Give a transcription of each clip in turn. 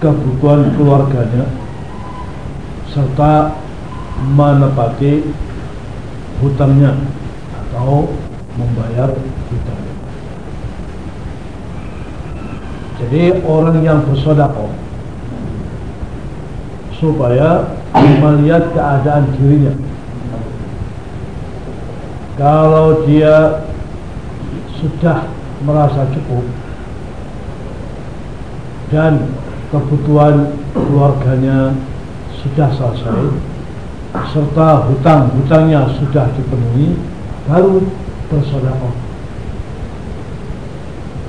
kebutuhan keluarganya serta menepati hutangnya atau membayar hutangnya. Jadi orang yang bersodakoh supaya melihat keadaan dirinya. Kalau dia sudah merasa cukup dan kebutuhan keluarganya sudah selesai serta hutang-hutangnya sudah dipenuhi baru bersodakoh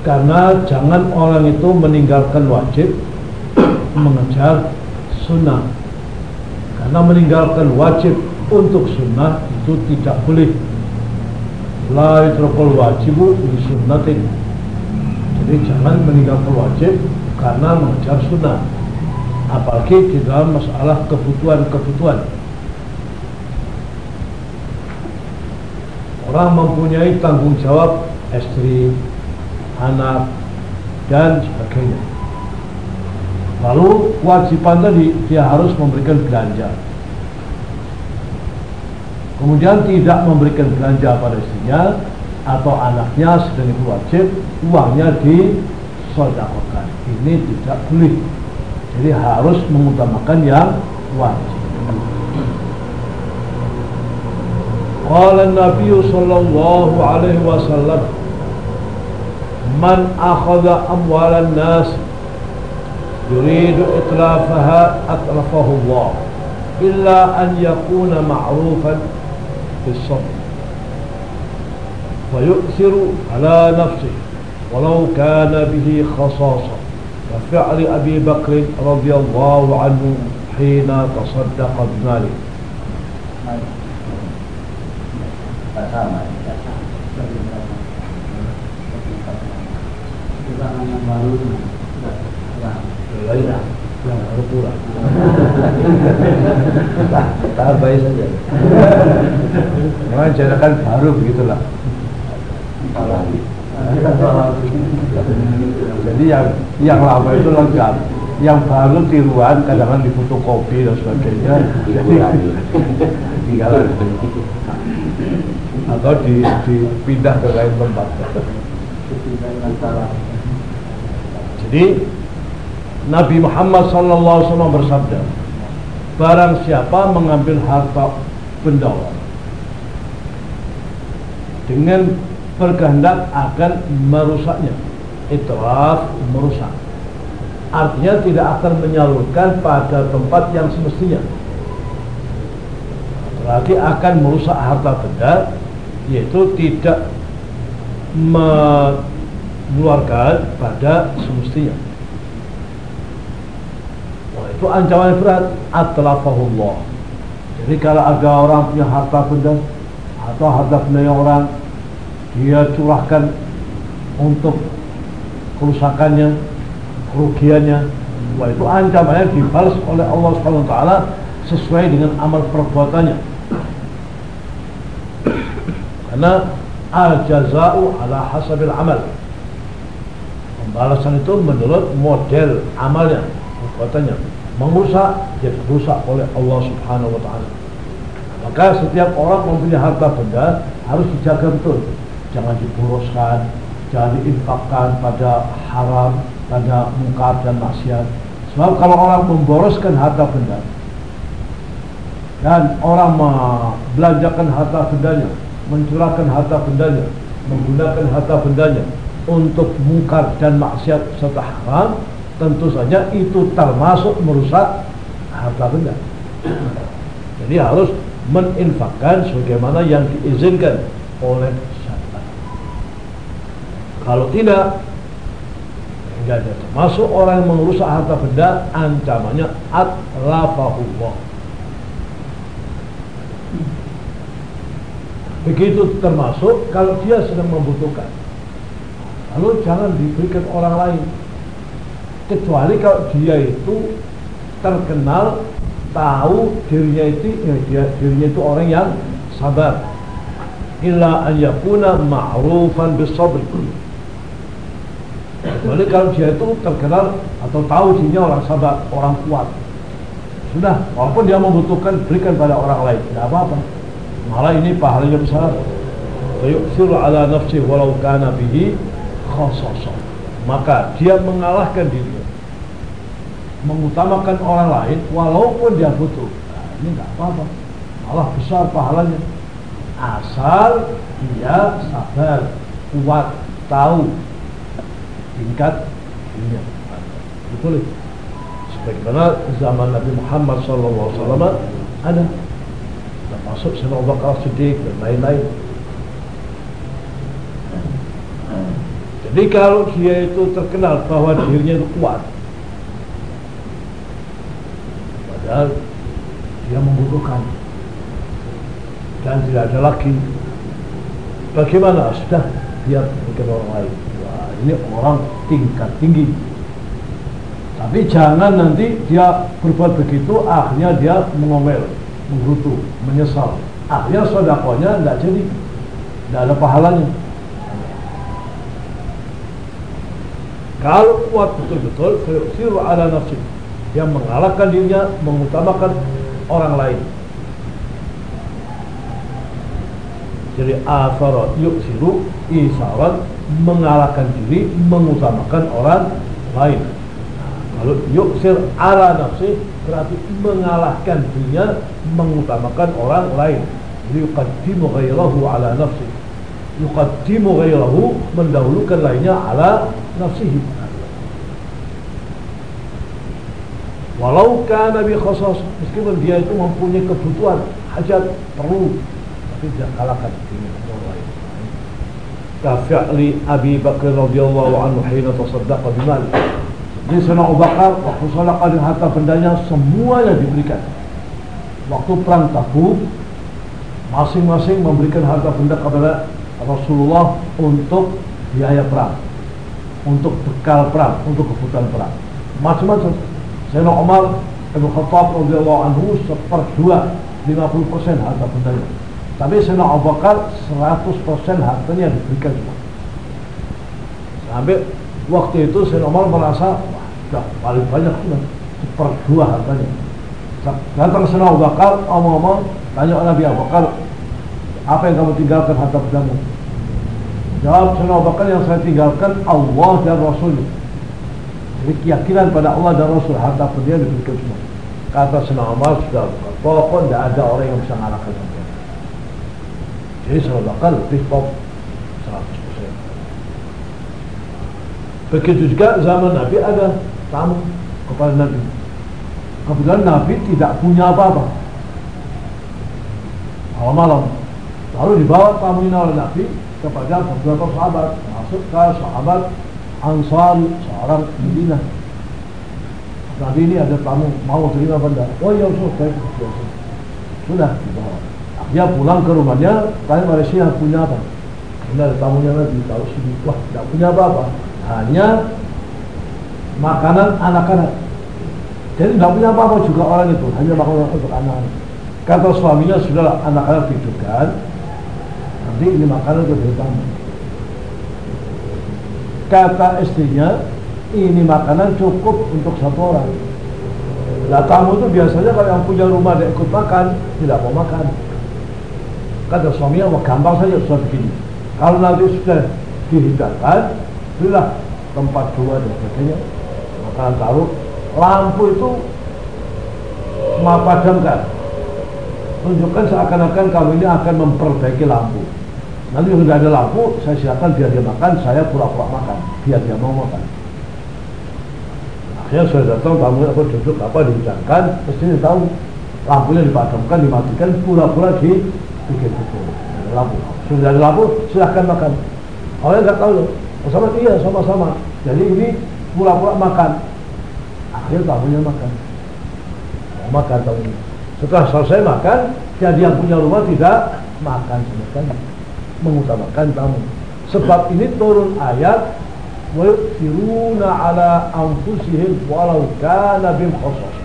karena jangan orang itu meninggalkan wajib mengejar sunnah. Karena meninggalkan wajib untuk sunnah itu tidak boleh. La yutrakul wajibu di sunnatin. Jadi jangan meninggalkan wajib karena mengejar sunnah. Apalagi di dalam masalah kebutuhan-kebutuhan. Orang mempunyai tanggung jawab istri, anak dan sebagainya. Lalu kewajiban tadi dia harus memberikan belanja. Kemudian tidak memberikan belanja pada istrinya atau anaknya sedang itu wajib uangnya di sodakokan ini tidak boleh. Jadi harus mengutamakan yang wajib. Qala Nabi sallallahu alaihi wasallam Man akhadha amwalan nas yuridu itlafaha atlafahu Allah illa an yakuna ma'rufan bis sabr wa yu'thiru ala nafsihi. ولو كان به خصاصة كفعل أبي بكر رضي الله عنه حين تصدق بماله Baru saja. Mana jadikan baru begitulah. Alhamdulillah. Jadi yang yang lama itu lengkap. Yang baru tiruan kadang-kadang di fotokopi dan sebagainya. Jadi tinggalan. Atau di, dipindah ke lain tempat. Jadi Nabi Muhammad SAW bersabda barang siapa mengambil harta benda dengan berkehendak akan merusaknya. Itraf merusak. Artinya tidak akan menyalurkan pada tempat yang semestinya. Berarti akan merusak harta benda yaitu tidak mengeluarkan pada semestinya. Wah, itu ancaman berat. Atlafahullah. Jadi kalau ada orang punya harta benda atau harta benda yang orang dia curahkan untuk kerusakannya, kerugiannya. Wah itu ancamannya dibalas oleh Allah Subhanahu wa taala sesuai dengan amal perbuatannya. Karena al-jaza'u ala hasabil amal. Pembalasan itu menurut model amalnya, perbuatannya. Merusak, jadi rusak oleh Allah Subhanahu wa taala. Maka setiap orang mempunyai harta benda harus dijaga betul. Jangan diboroskan, jangan diinfakkan pada haram, pada mungkar dan maksiat. Sebab kalau orang memboroskan harta benda dan orang membelanjakan harta bendanya, mencurahkan harta bendanya, menggunakan harta bendanya untuk mungkar dan maksiat serta haram, tentu saja itu termasuk merusak harta benda. Jadi harus meninfakkan sebagaimana yang diizinkan oleh. Kalau tidak, jadi termasuk orang yang merusak harta benda ancamannya atlafahullah begitu termasuk kalau dia sedang membutuhkan. Lalu jangan diberikan orang lain. Kecuali kalau dia itu terkenal tahu dirinya itu ya, dia, dirinya itu orang yang sabar. Illa an yakuna ma'rufan bisabr kecuali kalau dia itu terkenal atau tahu dirinya orang sabar orang kuat. Sudah walaupun dia membutuhkan berikan pada orang lain. Tidak apa-apa. Malah ini pahalanya besar. Fayuksiru ala nafsi walau kana bihi khasasa. Maka dia mengalahkan dirinya mengutamakan orang lain walaupun dia butuh. Nah, ini nggak apa-apa. Malah besar pahalanya. Asal dia sabar kuat tahu tingkat dunia. Betul sebagaimana zaman Nabi Muhammad SAW ada. Termasuk Sayyidina Abu Bakar Siddiq dan lain-lain. Jadi kalau dia itu terkenal bahwa dirinya itu kuat padahal dia membutuhkan dan tidak ada lagi. Bagaimana? Sudah dia berikan orang lain ini orang tingkat tinggi. Tapi jangan nanti dia berbuat begitu akhirnya dia mengomel menggerutu, menyesal. Akhirnya sodakonya tidak jadi tidak ada pahalanya. Kalau kuat betul-betul siru ala nafsi. Yang mengalahkan dirinya mengutamakan orang lain. Jadi asara yuksiru isarat mengalahkan diri mengutamakan orang lain. Kalau yuksir ala nafsi berarti mengalahkan dirinya mengutamakan orang lain. Yuqaddimu ghairahu ala nafsi. Yuqaddimu ghairahu mendahulukan lainnya ala nafsihi. Walau kana bi khasas meskipun dia itu mempunyai kebutuhan, hajat, perlu tapi dia kalahkan. Kafi'li Abi Bakar radhiyallahu anhu hina tasaddaqa bimal. Jadi Sayyidina Abu Bakar waktu sedekah dengan harta bendanya semuanya diberikan. Waktu perang Tabuk masing-masing memberikan harta benda kepada Rasulullah untuk biaya perang, untuk bekal perang, untuk kebutuhan perang. Macam-macam Sayyidina Umar Ibn Khattab radhiyallahu anhu seperdua 50% harta bendanya. Tapi Sayyidina Abu Bakar 100% hartanya diberikan semua. Sampai waktu itu Sayyidina Umar merasa wah, sudah paling banyak sudah seperdua hartanya. Datang Sayyidina Abu Bakar omong-omong tanya Nabi Abu Bakar apa yang kamu tinggalkan harta bendamu? Jawab Sayyidina Abu Bakar yang saya tinggalkan Allah dan Rasulnya jadi keyakinan pada Allah dan Rasul harta dia diberikan semua. Kata Sena Umar sudah pokok tidak ada orang yang bisa ngalahkan sampai. Jadi saya bakal lebih top 100%. Begitu juga zaman Nabi ada tamu kepada Nabi. Kebetulan Nabi tidak punya apa-apa. Malam-malam. Lalu dibawa tamu ini oleh Nabi kepada beberapa sahabat. Masuk sahabat Ansari seorang Medina. Nabi ini ada tamu mau terima benda. Oh ya Rasul, baik Sudah dibawa. Dia pulang ke rumahnya, tanya Malaysia punya apa? Ini ada tamunya lagi, tahu sini, wah tidak punya apa-apa. Hanya makanan anak-anak. Jadi tidak punya apa-apa juga orang itu, hanya makanan untuk anak-anak. Kata suaminya, sudah anak-anak tidurkan, nanti ini makanan untuk tamu kata istrinya ini makanan cukup untuk satu orang lah tamu itu biasanya kalau yang punya rumah dia ikut makan tidak mau makan kata suaminya mau gampang saja sudah begini kalau nanti sudah dihidangkan belilah tempat dua dan sebagainya makanan taruh lampu itu semua padamkan tunjukkan seakan-akan kamu ini akan memperbaiki lampu Nanti sudah ada lampu, saya silakan biar dia makan, saya pura-pura makan, biar dia mau makan. Akhirnya saya datang, tamu apa duduk apa dihidangkan, dia tahu lampunya dipadamkan, dimatikan, pura-pura di bikin itu ada lampu. Sudah ada lampu, silahkan makan. Orang nggak tahu loh, sama iya sama-sama. Jadi ini pura-pura makan akhirnya tamunya makan mau makan tamunya setelah selesai makan jadi yang punya rumah tidak makan sama sekali mengutamakan tamu sebab ini turun ayat وَيُؤْثِرُونَ عَلَىٰ أَنفُسِهِمْ وَلَوْ كَانَ بِهِمْ خَصَاصَةٌ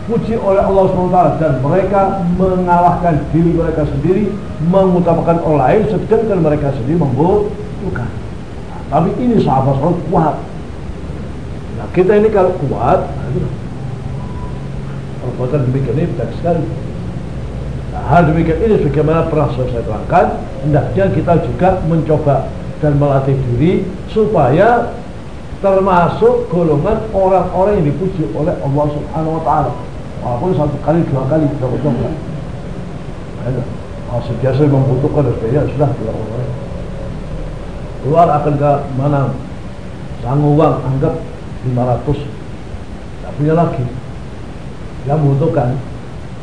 dipuji oleh Allah SWT dan mereka mengalahkan diri mereka sendiri mengutamakan orang lain sedangkan mereka sendiri membutuhkan. Nah, tapi ini sahabat sahabat kuat. Nah kita ini kalau kuat nah, perbuatan demikian ini baik sekali. Nah, hal demikian ini bagaimana pernah saya terangkan hendaknya kita juga mencoba dan melatih diri supaya termasuk golongan orang-orang yang dipuji oleh Allah Subhanahu wa taala. Walaupun satu kali, dua kali kita. Ada. Masih biasa membutuhkan dan sebagainya sudah keluar Keluar akan ke mana? Sang uang anggap 500 tak punya lagi dia membutuhkan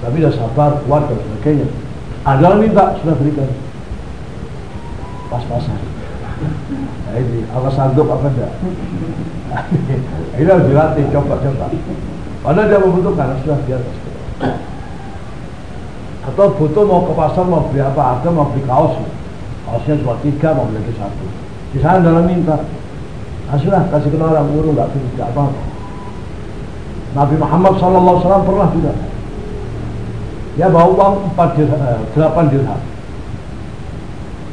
tapi dia sabar kuat dan sebagainya ada minta sudah berikan pas-pasan Nah, ini apa sanggup apa enggak? ini harus dilatih, coba-coba. Karena dia membutuhkan, sudah biasa. Atau butuh mau ke pasar mau beli apa? Ada mau beli kaos. Kaosnya cuma tiga, mau beli satu. Di sana dalam minta. Sudah kasih ke orang urung nggak tidak apa, apa Nabi Muhammad SAW pernah juga. Dia bawa uang 4 dirham, 8 dirham.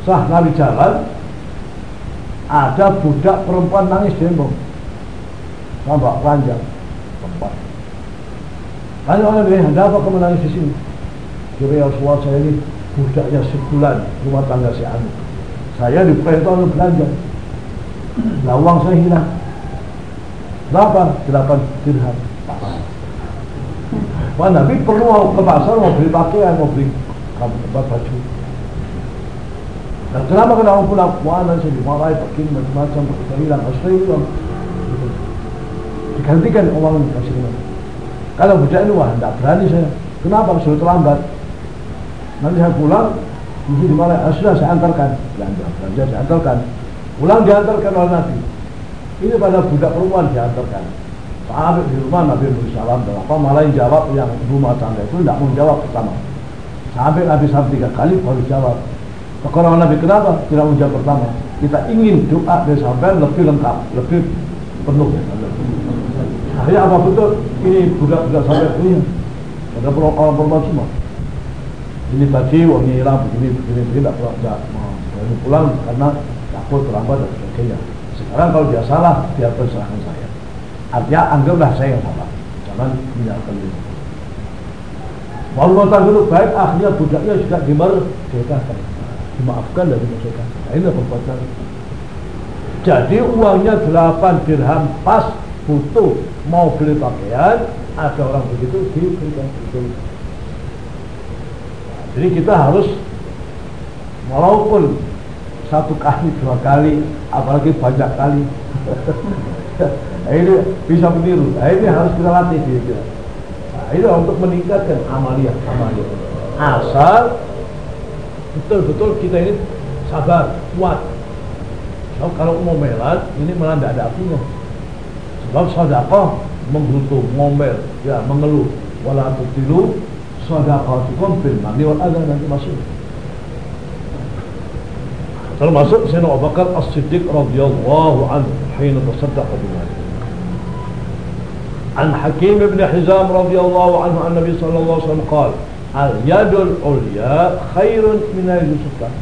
Sah Nabi jalan, ada budak perempuan nangis dembong nampak panjang tempat tanya oleh dia ada apa di sini kira Rasulullah saya ini budaknya sebulan rumah tangga si Anu saya diperintah untuk belanja nah uang saya hilang berapa? 8 dirham Wah Nabi perlu ke pasar mau beli pakaian mau beli tempat baju dan kenapa kena orang pulang? Wah, nanti dimarahi, macam-macam, pakai hilang, harus hilang. Digantikan uang kasih kena. Kalau budak ini, wah, tidak berani saya. Kenapa? Sudah terlambat. Nanti saya pulang, mesti dimarahi. Ah, sudah saya antarkan. Belanja, belanja saya antarkan. Pulang diantarkan oleh Nabi. Ini pada budak perempuan diantarkan. Sahabat di rumah Nabi beri salam dan apa malah yang jawab yang rumah tangga itu tidak mau jawab pertama. Sampai Nabi sampai tiga kali baru jawab. Kalau Nabi kenapa tidak menjawab pertama? Kita ingin doa dari sampai lebih lengkap, lebih penuh. Akhirnya apa betul? Ini budak-budak sampai punya. Ada orang perempuan semua. Ini tadi wangi hilang begini begini begini tidak tidak mau pulang karena takut terlambat dan sebagainya. Sekarang kalau dia salah, dia serahkan saya. Artinya anggaplah saya yang salah. Jangan menyalahkan dia. Walau dulu baik, akhirnya budaknya juga dimerdekakan dimaafkan dari dosa nah, ini perbuatan jadi uangnya 8 dirham pas butuh mau beli pakaian ada orang begitu diberikan itu jadi kita harus walaupun satu kali dua kali apalagi banyak kali. Nah, ini bisa meniru. Nah, ini harus kita latih dia nah, ini untuk meningkatkan amalia amalia asal betul-betul kita ini sabar, kuat. So, kalau mau melat, ini malah tidak ada artinya. Sebab sadaqah menggelutu, ngomel, ya mengeluh. Wala tutilu sadaqatukum bil mani wal adha nanti masuk. Termasuk Sayyidina Abu Bakar As-Siddiq radhiyallahu anhu hina tasaddaqa bil An Hakim ibn Hizam radhiyallahu anhu an Nabi sallallahu alaihi wasallam qala al yadul ulya khairun minal yusufah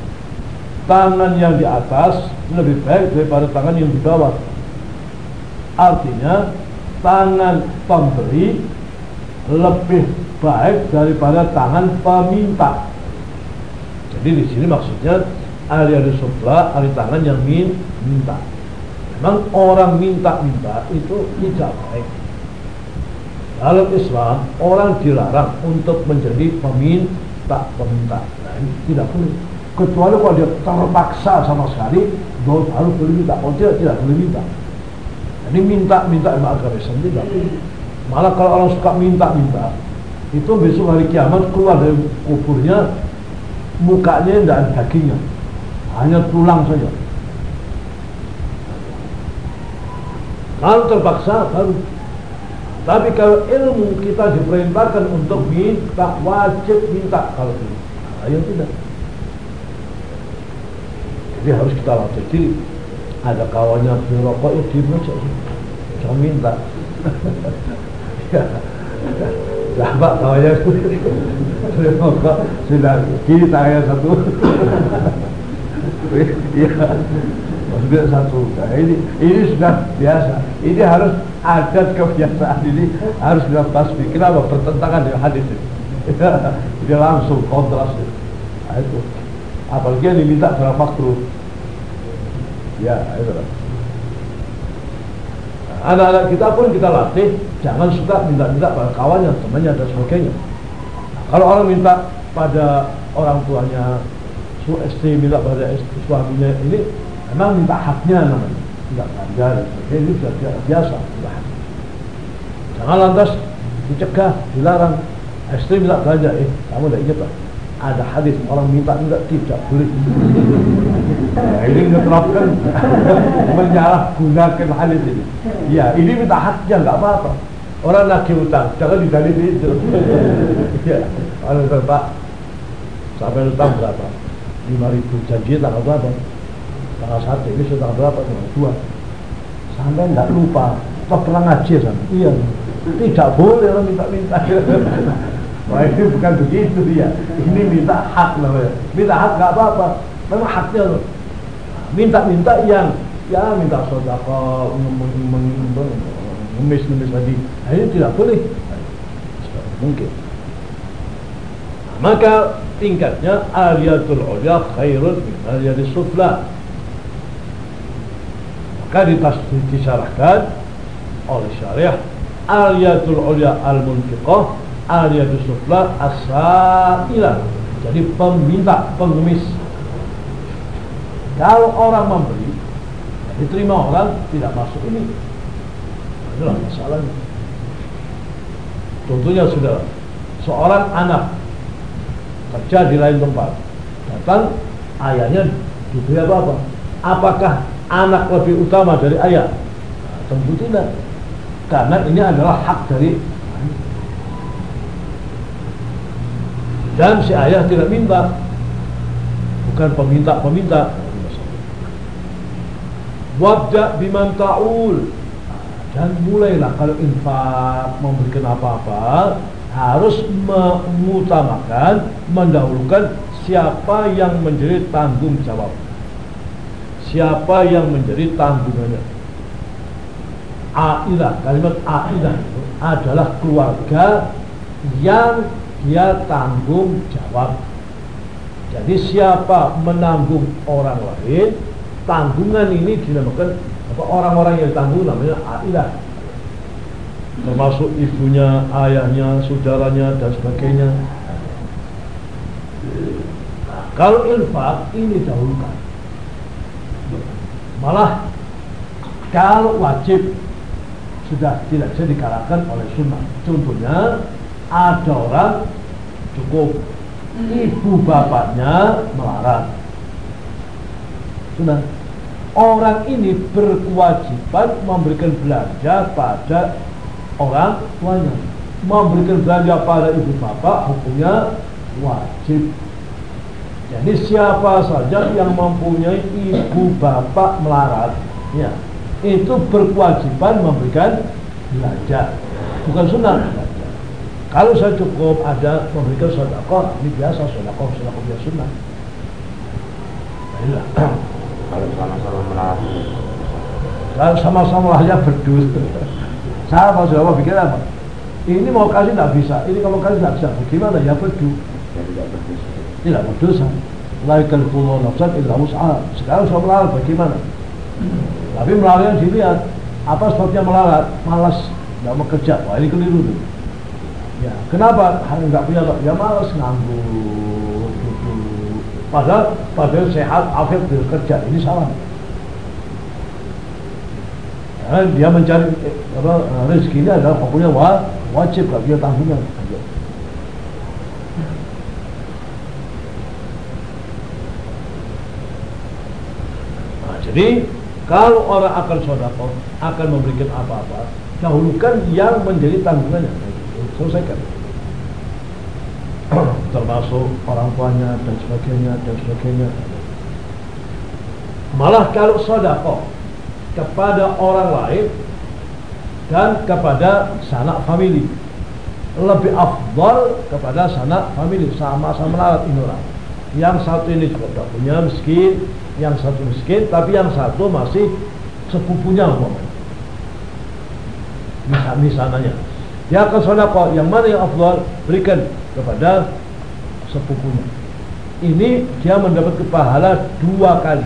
tangan yang di atas lebih baik daripada tangan yang di bawah artinya tangan pemberi lebih baik daripada tangan peminta jadi di sini maksudnya ahli ahli sufla ahli tangan yang minta memang orang minta-minta itu tidak baik dalam Islam orang dilarang untuk menjadi peminta peminta. Nah, ini tidak boleh. Kecuali kalau dia terpaksa sama sekali, harus boleh minta. Kalau tidak tidak boleh minta. Jadi minta minta emang agama Islam tidak. Malah kalau orang suka minta minta, itu besok hari kiamat keluar dari kuburnya mukanya tidak ada dagingnya, hanya tulang saja. Kalau terpaksa baru. Tapi kalau ilmu kita diperintahkan untuk minta, wajib minta kalau ini. Ayo tidak. Jadi harus kita latih diri. Ada kawannya beli rokok, ya diem aja. Jangan minta. Lah pak kawannya beli rokok. Sudah kiri saya satu. Iya. Maksudnya satu. Nah, ini ini sudah biasa. Ini harus adat kebiasaan ini harus tasbih kenapa bertentangan dengan hadis ini. Ini langsung kontras. Nah, itu. Apalagi yang diminta dalam makruh ya itu anak-anak kita pun kita latih jangan suka minta-minta pada kawannya temannya dan sebagainya kalau orang minta pada orang tuanya su istri minta pada suaminya ini Memang minta haknya namanya, tidak ganjar. Ini sudah biasa, hak. Jangan lantas dicegah, dilarang. Istri minta belanja, eh kamu tidak ingat pak? Ada hadis orang minta minta tidak boleh. nah, ini menerapkan menyalahgunakan hadis ini. Ya, ini minta haknya nggak apa-apa. Orang lagi utang, jangan didalil itu. ya, orang Pak, sampai utang berapa? Lima ribu janji tanggal berapa? tanggal satu ini sudah berapa tanggal dua sampai tidak lupa toh pernah ngaji sama iya tidak boleh orang minta-minta Wah ini bukan begitu dia. Ini minta hak namanya minta hak nggak apa-apa. Memang haknya loh. Minta-minta yang ya minta sodako ngemis-ngemis lagi. Nah, ini tidak boleh. Mungkin. Maka tingkatnya aliyatul ulya khairun min aliyatul sufla. Maka disyarahkan oleh syariah aliyatul ulya al-munfiqah aliyatul sufla as-sa'ilah jadi peminta pengemis. Kalau orang memberi diterima orang tidak masuk ini. Adalah masalahnya. Contohnya sudah seorang anak kerja di lain tempat datang ayahnya diberi apa-apa. Apakah anak lebih utama dari ayah? Nah, tentu tidak. Karena ini adalah hak dari dan si ayah tidak minta. Bukan peminta-peminta. Wabda biman ta'ul dan mulailah kalau infak memberikan apa-apa harus mengutamakan mendahulukan siapa yang menjadi tanggung jawab. Siapa yang menjadi tanggungannya. Ailah, kalimat ailah adalah keluarga yang dia tanggung jawab. Jadi siapa menanggung orang lain tanggungan ini dinamakan apa orang-orang yang tanggung namanya ailah. Termasuk ibunya, ayahnya, saudaranya dan sebagainya. Nah, kalau infak ini dahulukan. Malah kalau wajib sudah tidak bisa dikalahkan oleh sunnah. Contohnya ada orang cukup ibu bapaknya melarat. Sudah orang ini berkewajiban memberikan belanja pada orang tuanya. Memberikan belanja pada ibu bapak hukumnya wajib jadi siapa saja yang mempunyai ibu bapak melarat, ya, itu berkewajiban memberikan belanja, bukan sunnah. Kalau saya cukup ada memberikan sodako, ini biasa sodako, sodako biasa sunnah. Nah, Kalau sama-sama melarat. Kalau sama-sama hanya berdus. Saya mau sudah pikir apa? Ini mau kasih tidak bisa, ini kalau kasih tidak bisa. Bagaimana ya berdua? Ya tidak berdua tidak berdosa la yukallifullahu nafsan illa wus'aha sekarang sudah melarat bagaimana tapi melarat dilihat apa sebabnya melarat malas tidak mau kerja wah ini keliru tuh ya kenapa hanya nggak punya ya malas nganggur gitu. Padahal padahal sehat afiat bekerja ini salah. Ya, dia mencari apa rezekinya adalah pokoknya wajib gak dia tanggungan. Jadi kalau orang akan sodako akan memberikan apa-apa dahulukan yang menjadi tanggungannya selesaikan. Termasuk orang tuanya dan sebagainya dan sebagainya. Malah kalau sodako kepada orang lain dan kepada sanak famili. Lebih afdal kepada sanak famili. Sama-sama larat ini orang. Yang satu ini juga tidak punya miskin. Yang satu miskin tapi yang satu masih sepupunya umpamanya. Misal misalnya dia akan sodako yang mana yang afdal berikan kepada sepupunya. Ini dia mendapat pahala dua kali.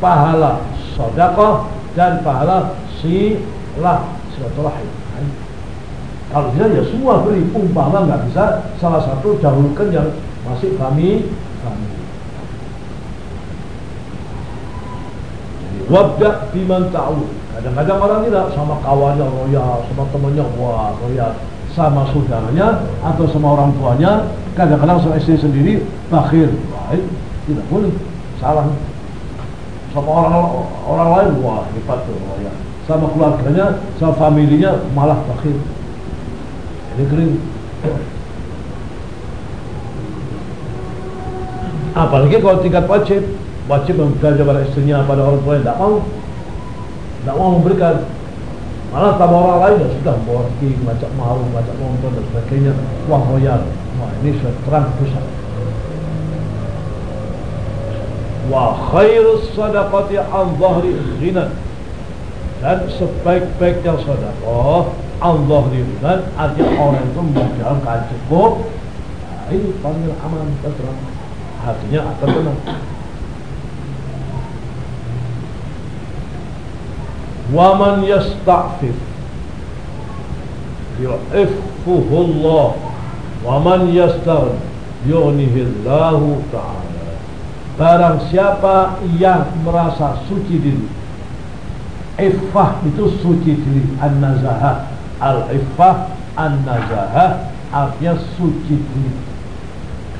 Pahala sodako dan pahala silah silaturahim. Kalau bisa ya semua beri umpama nggak bisa salah satu dahulukan yang masih kami kami. Wabda biman ta'ud kadang-kadang orang tidak sama kawannya royal sama temannya wah royal sama saudaranya atau sama orang tuanya. Kadang-kadang sama istri sendiri bakhir baik tidak boleh. Salah. Sama orang orang lain wah hebat tuh royal sama keluarganya sama familinya malah bakhir ini kering. Apalagi kalau tingkat wajib. Wajib memberikan pada istrinya pada orang tua yang tidak mau tidak mau memberikan. Malah sama orang lain ya sudah borki ngajak malu ngajak nonton dan sebagainya. Wah royal. Wah ini sudah terang dosa wa khairus sadaqati an dhahri ghina dan sebaik-baiknya sedekah Allah ghina artinya orang itu menjalankan cukup nah, ini paling aman dan terang. Hatinya akan tenang waman yasta'fif. Yu'iffuhu Allah waman yastaghn yughnihillahu ta'ala. Barang siapa yang merasa suci diri. Iffah itu suci diri. An-nazahah. Al-iffah an-nazahah artinya suci diri.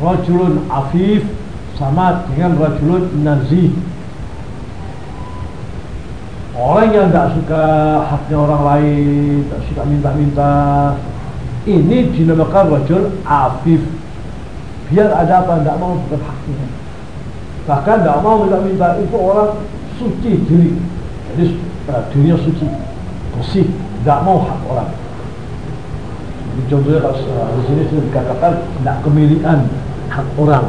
Rajulun afif sama dengan rajulun nazih Orang yang tidak suka haknya orang lain, tidak suka minta-minta, ini dinamakan rajul afif. Biar ada apa, tidak mau bukan haknya. Bahkan tidak mau minta-minta, itu orang suci diri. Jadi uh, dirinya suci, bersih, tidak mau hak orang. Jadi contohnya kalau uh, di sini sudah dikatakan tidak kemilikan hak orang.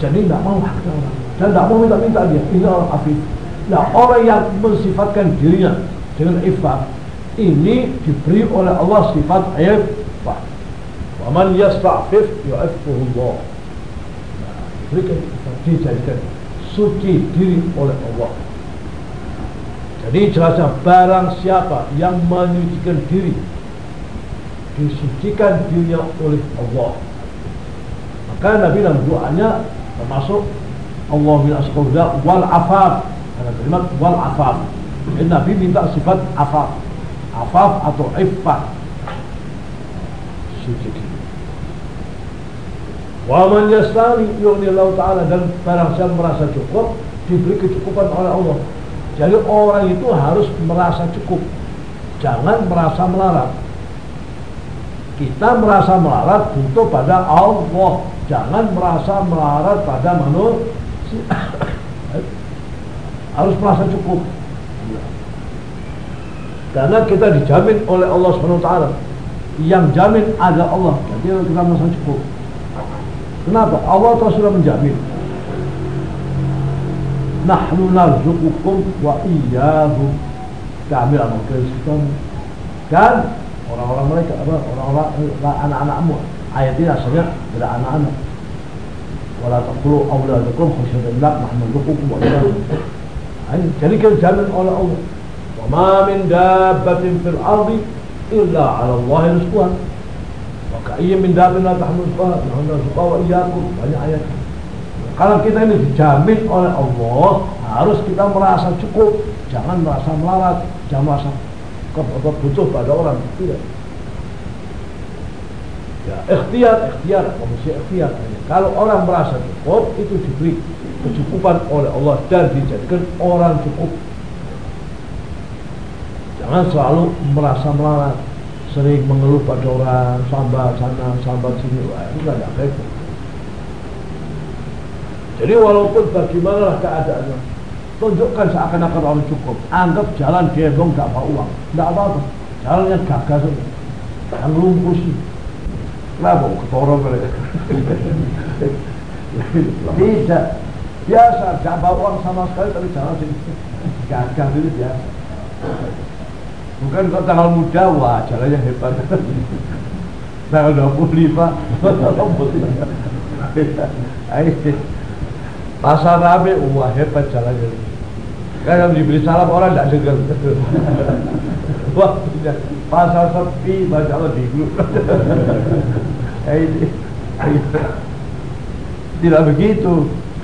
Jadi tidak mau haknya orang. Dan tidak mau minta-minta dia, ini orang afif. Nah orang yang mensifatkan dirinya dengan ifat ini diberi oleh Allah sifat ifat. Waman yasta'fif yu'affuhu Allah. Nah, diberikan ifat, dijadikan suci diri oleh Allah. Jadi jelasnya barang siapa yang menyucikan diri disucikan dirinya oleh Allah. Maka Nabi dalam doanya termasuk Allah bin asqauda wal afaf karena kalimat wal afaf. Jadi Nabi minta sifat afaf. Afaf atau iffah. Suci diri. Wa man yastali yughni Allah Ta'ala dan barang siapa merasa cukup diberi kecukupan oleh Allah. Jadi orang itu harus merasa cukup. Jangan merasa melarat. Kita merasa melarat butuh pada Allah. Jangan merasa melarat pada manusia harus merasa cukup. Karena kita dijamin oleh Allah SWT yang jamin ada Allah. Jadi kita merasa cukup. Kenapa? Allah telah sudah menjamin. Nahnu narzuqukum wa iyyahum kami akan kita dan orang-orang mereka apa? Orang-orang anak-anakmu. Ayat ini asalnya dari anak-anak. Wala taqulu awladakum khasyatan imlaq nahnu narzuqukum wa iyyahum jadi kita jamin oleh Allah. Wa ma min dabbatin fil ardi illa 'ala Allah rizquha. Wa ka'iyyin min dabbatin la tahmil rizqaha, nahnu rizqaha wa iyyakum. Banyak ayat. Kalau kita ini dijamin oleh Allah, harus kita merasa cukup, jangan merasa melarat, jangan merasa butuh pada orang. Tidak. Ya, ikhtiar, ikhtiar, manusia ikhtiar. Kalau orang merasa cukup, itu diberi kecukupan oleh Allah dan dijadikan orang cukup Jangan selalu merasa melarat, sering mengeluh pada orang, sambat sana, sambat sini, wah itu nggak efeknya. Jadi walaupun bagaimanapun keadaannya, tunjukkan seakan-akan orang cukup. Anggap jalan gendong gak bawa uang, nggak apa-apa. Jalannya gagah saja, yang lumpuh sih. Kenapa? Ketorong mereka. Tidak. Biasa, gak bawa uang sama sekali tapi jalan sini. Gagah itu biasa. Bukan kok tanggal muda, wah jalannya hebat. tanggal 25, Pasar rame, wah hebat jalannya. Kalau diberi salam orang tidak segar. Wah, pasar sepi, baca Allah di grup. Tidak begitu.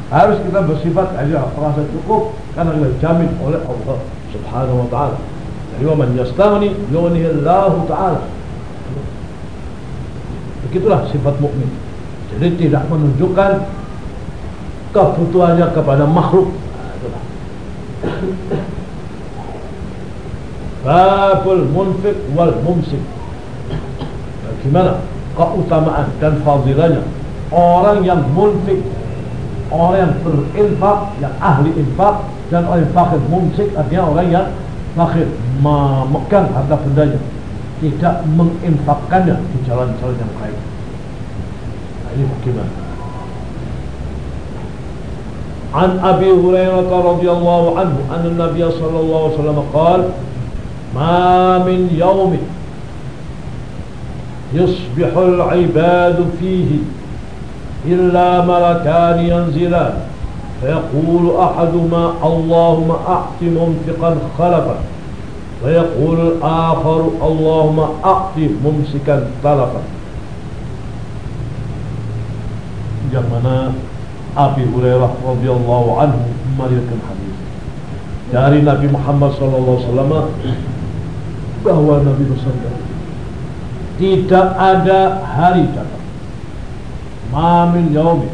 Harus kita bersifat aja merasa cukup karena dijamin oleh Allah Subhanahu wa taala. Jadi man yastaghni yughnihi Allah taala. Begitulah sifat mukmin. Jadi tidak menunjukkan kebutuhannya kepada makhluk. Babul munfik wal mumsik. Bagaimana keutamaan dan fadilahnya orang yang munfik orang yang berinfak, yang ahli infak dan orang yang fakir mumsik artinya orang yang fakir memegang harta bendanya tidak menginfakkannya di jalan-jalan yang baik. Nah, ini bagaimana? An Abi Hurairah radhiyallahu anhu anna Nabi sallallahu alaihi wasallam qala ma min yawmin yusbihu al-ibadu fihi إلا ملكان ينزلان فيقول أحدهما اللهم أعط منفقا خلفا ويقول الآخر اللهم أعط ممسكا تلفا yang mana Abi Hurairah radhiyallahu anhu meriwayatkan hadis dari Nabi Muhammad sallallahu alaihi wasallam bahwa Nabi bersabda tidak ada hari datang ma min yaumin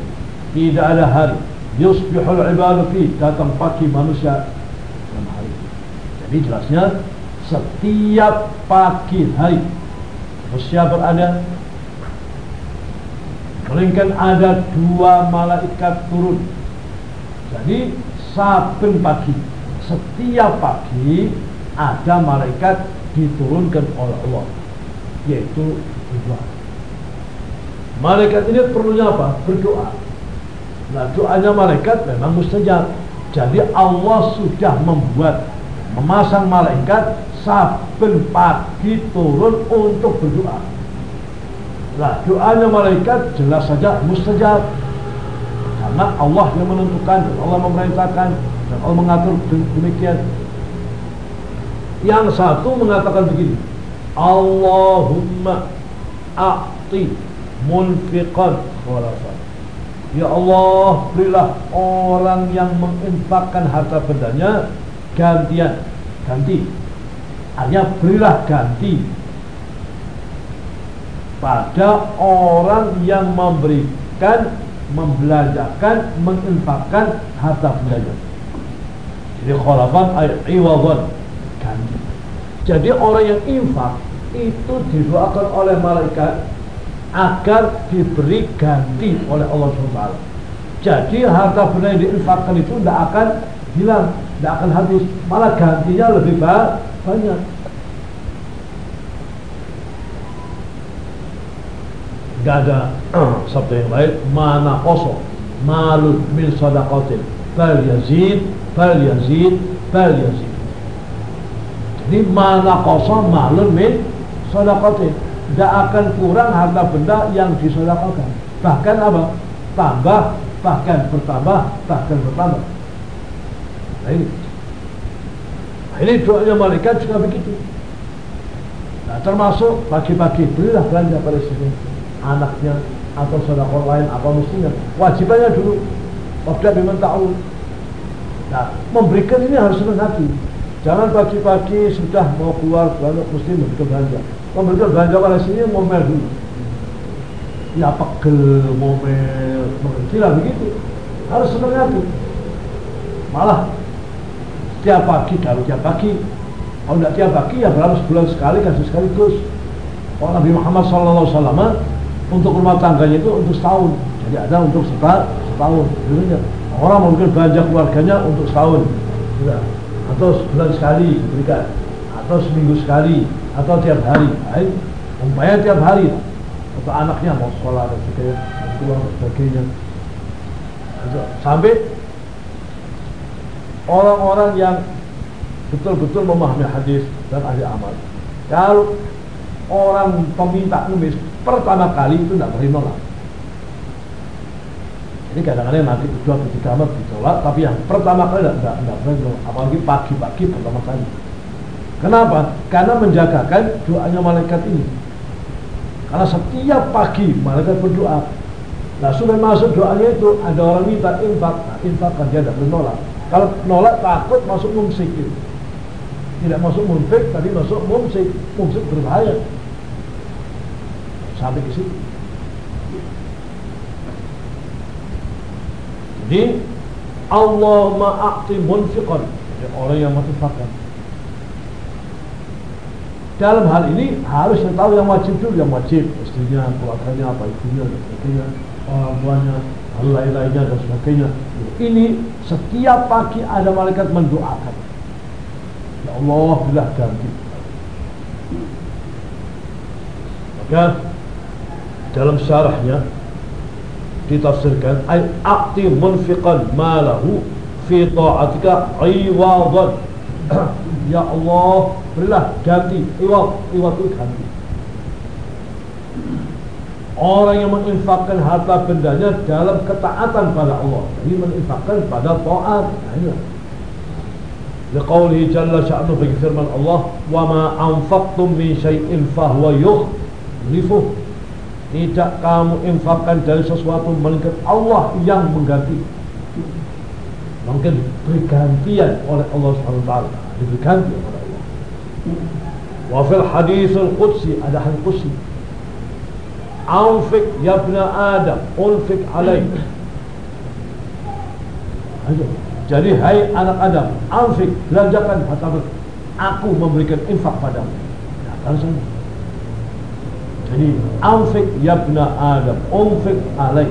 tidak ada hari yusbihul ibadu fi datang pagi manusia dalam hari jadi jelasnya setiap pagi hari manusia berada melainkan ada dua malaikat turun jadi saben pagi setiap pagi ada malaikat diturunkan oleh Allah yaitu dua Malaikat ini perlunya apa? Berdoa. Nah doanya malaikat memang mustajab. Jadi Allah sudah membuat memasang malaikat saben pagi turun untuk berdoa. Nah doanya malaikat jelas saja mustajab. Karena Allah yang menentukan, Allah memerintahkan, dan Allah mengatur demikian. Yang satu mengatakan begini, Allahumma a'ti munfiqan khalafan Ya Allah berilah orang yang menginfakkan harta bendanya gantian. Ganti. Hanya berilah ganti. Pada orang yang memberikan membelanjakan menginfakkan harta bendanya. Jadi khalafan iwadhan. Ganti. Jadi orang yang infak itu didoakan oleh malaikat agar diberi ganti oleh Allah SWT. Jadi harta benda yang diinfakkan itu tidak akan hilang, tidak akan habis, malah gantinya lebih banyak. Gak ada sabda yang lain, mana kosong, malun min sadaqatin, bal yazid, bal yazid, bal yazid. Jadi mana kosong malun min sadaqatin tidak akan kurang harta benda yang disedekahkan. Bahkan apa? Tambah, bahkan bertambah, bahkan bertambah. Nah ini. Nah ini doanya malaikat juga begitu. Nah termasuk pagi-pagi berilah belanja pada istri anaknya atau saudara lain apa mestinya wajibannya dulu wabda biman ta'ul nah memberikan ini harus senang hati jangan pagi-pagi sudah mau keluar belanja mesti memberikan belanja Memberikan belanja pada sini ngomel dulu. Ya pegel, ngomel, tidak begitu. Harus senang hati. Malah setiap pagi, kalau tiap pagi Kalau tidak tiap pagi ya berapa sebulan sekali kasih sekaligus. Kalau Nabi Muhammad SAW untuk rumah tangganya itu untuk setahun. Jadi ada untuk setahun. setahun. Orang mungkin belanja keluarganya untuk setahun. Atau sebulan sekali diberikan. Atau seminggu sekali. Atau tiap hari. Baik. Umpamanya tiap hari. Atau anaknya mau sekolah dan sebagainya. Pulang dan sebagainya. Sampai orang-orang yang betul-betul memahami hadis dan ahli amal. Kalau orang peminta numis pertama kali itu tidak boleh nolak. Ini kadang-kadang nanti kedua ketiga amat ditolak, tapi yang pertama kali tidak tidak. Apalagi pagi-pagi pertama kali. Kenapa? Karena menjagakan doanya malaikat ini. Karena setiap pagi malaikat berdoa. Nah sudah masuk doanya itu ada orang minta infak, nah, infak kan dia tidak menolak. Kalau nolak takut masuk mumsik gitu. Tidak masuk munfik, tapi masuk mumsik. Mumsik berbahaya. Sampai ke situ. Jadi Allah ma'akti munfiqan orang yang menginfakkan dalam hal ini harus yang tahu yang wajib dulu yang wajib istrinya, keluarganya, apa ibunya, dan sebagainya orang tuanya, lain-lainnya dan sebagainya. Ini setiap pagi ada malaikat mendoakan. Ya Allah, bilah ganti. Maka dalam syarahnya ditafsirkan ay akti munfiqan malahu fi ta'atika iwadan ya Allah berilah ganti iwad iwad itu ganti Orang yang menginfakkan harta bendanya dalam ketaatan pada Allah. Jadi menginfakkan pada taat. Nah, jalla sya'nu firman Allah, "Wa ma anfaqtum min syai'in fahuwa yukhlifuh." Tidak kamu infakkan dari sesuatu melainkan Allah yang mengganti. Mungkin bergantian oleh Allah Subhanahu wa taala. Diberi ganti oleh Allah. Wa fil hadis al-qudsi ada hadis qudsi. Anfik ya Adam Unfik alaik Jadi hai anak Adam Anfik belanjakan harta Aku memberikan infak padamu. Datang sana. Jadi Anfik ya bna Adam Unfik alaik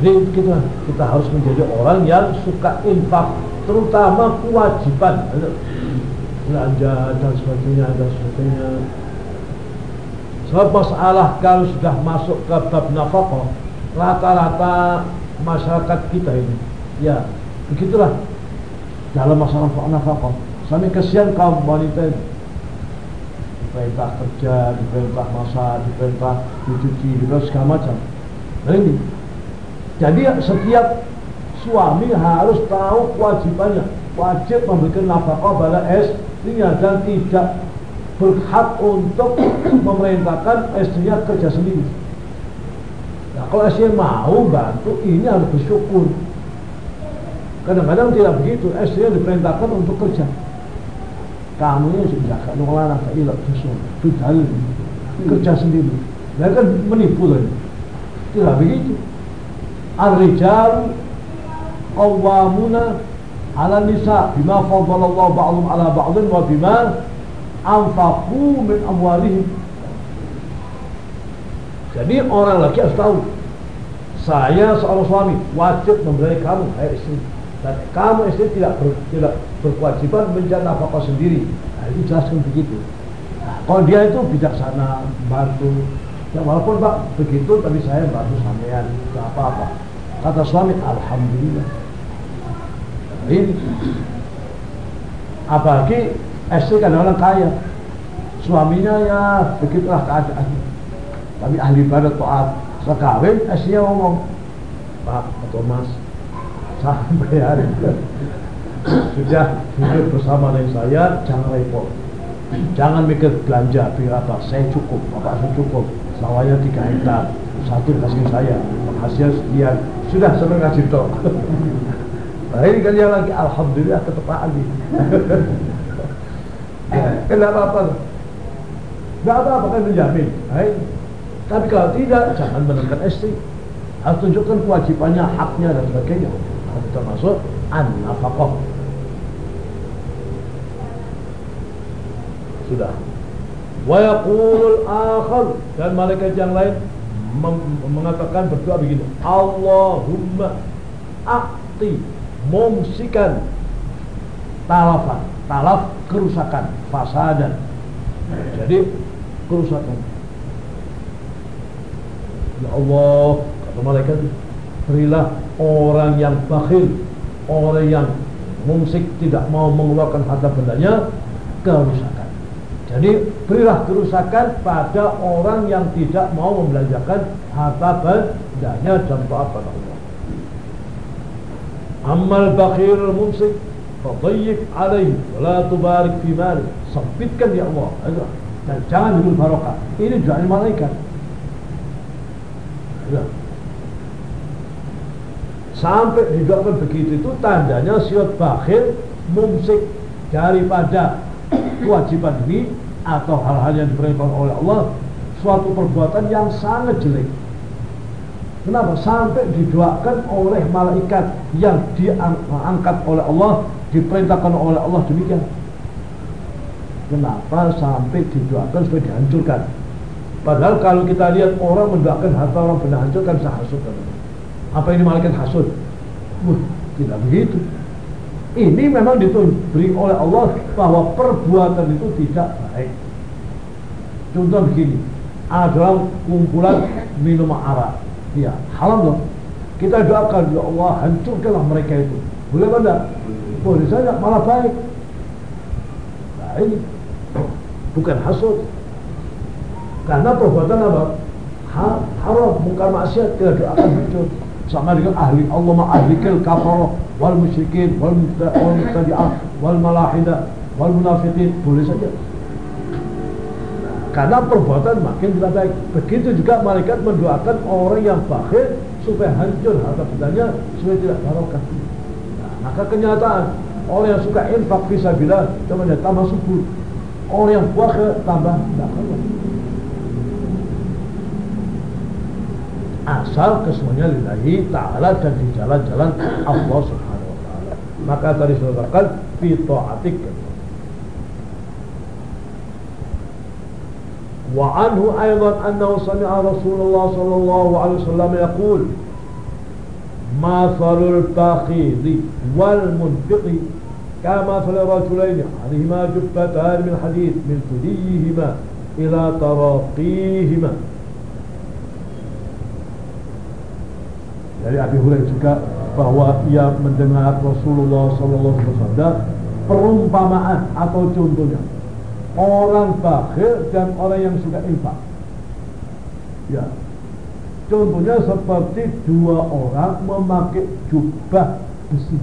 Jadi kita kita harus menjadi orang yang suka infak terutama kewajiban. Belanja dan sebagainya dan sebagainya. Sebab masalah kalau sudah masuk ke bab nafkah rata-rata masyarakat kita ini ya begitulah. Dalam masalah nafkah sampai kesian kaum wanita ini. Diperintah kerja, diperintah masak, diperintah dicuci, diperintah segala macam. Nah ini jadi setiap suami harus tahu kewajibannya. Wajib memberikan nafkah pada istrinya dan tidak berhak untuk memerintahkan istrinya kerja sendiri. Nah kalau istrinya mau bantu ini harus bersyukur. Kadang-kadang tidak begitu istrinya diperintahkan untuk kerja. Kamu yang sudah gak nolak gak ilah itu kerja sendiri. Mereka menipu lagi. Tidak begitu Al-Rijal qawwamuna ala nisa bima faddalallahu ba'dhum ala ba'dhin wa bima anfaqu min amwalihim. Jadi orang laki harus tahu saya seorang suami wajib memberi kamu hai istri. Dan kamu istri tidak ber, tidak berkewajiban menjaga nafkah sendiri. Nah, itu jelaskan begitu. Nah, kalau dia itu bijaksana bantu ya walaupun pak begitu tapi saya bantu sampean apa-apa. Kata suami alhamdulillah. Ini apalagi istri kan orang kaya. Suaminya ya begitulah keadaan tapi ahli ibadat taat sekawin istrinya ngomong Pak Thomas sampai hari sudah hidup bersama dengan saya jangan repot. Jangan mikir belanja pikir apa saya cukup bapak saya cukup sawahnya tiga hektar satu kasih saya hasil sekian sudah senang ngasih tok Nah ini kan yang lagi Alhamdulillah ketepaan nih. Kenapa apa? Gak apa-apa kan menjamin. Hai. Tapi kalau tidak, jangan menekan istri. harus tunjukkan kewajibannya haknya dan sebagainya itu termasuk an-nafaqah sudah wa akhar dan malaikat yang lain mengatakan berdoa begini Allahumma a'ti mumsikan talafan talaf kerusakan fasadan. Jadi kerusakan. Ya Allah kata malaikat berilah orang yang bakhil orang yang mumsik tidak mau mengeluarkan harta bendanya kerusakan jadi berilah kerusakan pada orang yang tidak mau membelanjakan harta bendanya dan taat pada Allah. Amal bakhil mumsik Fadayyik alaih La tubarik fi malik. Sempitkan ya Allah Dan jangan hidup barokah. Ini doa malaikat. Sampai didoakan begitu itu Tandanya siot bakhil Mumsik daripada Kewajiban ini Atau hal-hal yang diperintahkan oleh Allah Suatu perbuatan yang sangat jelek Kenapa? Sampai didoakan oleh malaikat yang diangkat oleh Allah, diperintahkan oleh Allah demikian. Kenapa sampai didoakan supaya dihancurkan? Padahal kalau kita lihat orang mendoakan harta orang benar hancurkan sahasud. Apa ini malaikat hasud? Wah, tidak begitu. Ini memang diberi oleh Allah bahwa perbuatan itu tidak baik. Contoh begini, ada kumpulan minum arak Ya, haram dong. Kita doakan, ya Allah hancurkanlah mereka itu. Boleh apa Boleh saja, malah baik. Nah ini bukan hasud. Karena perbuatan apa? Ha, haram, bukan maksiat, kita doakan hancur. Sama dengan ahli Allah ma ahlikal kafara wal musyrikin wal mubtadi'ah wal malahidah wal munafiqin boleh saja karena perbuatan makin tidak baik. Begitu juga malaikat mendoakan orang yang bakhil supaya hancur harta bendanya supaya tidak barokah. Nah, maka kenyataan orang yang suka infak fisabilillah teman tambah subur. Orang yang bakhil tambah tidak kalah. Asal kesemuanya lillahi ta'ala dan di jalan-jalan Allah subhanahu wa ta'ala. Maka tadi sudah katakan, fi ta'atik وعنه أيضا أنه سمع رسول الله صلى الله عليه وسلم يقول مثل البخيل والمنفق كمثل رجلين عليهما جبتان من حديد من ثديهما إلى تراقيهما. Dari Abi Hurairah juga bahwa ia mendengar Rasulullah SAW bersabda perumpamaan atau contohnya orang bakhil dan orang yang suka infak. Ya. Contohnya seperti dua orang memakai jubah besi.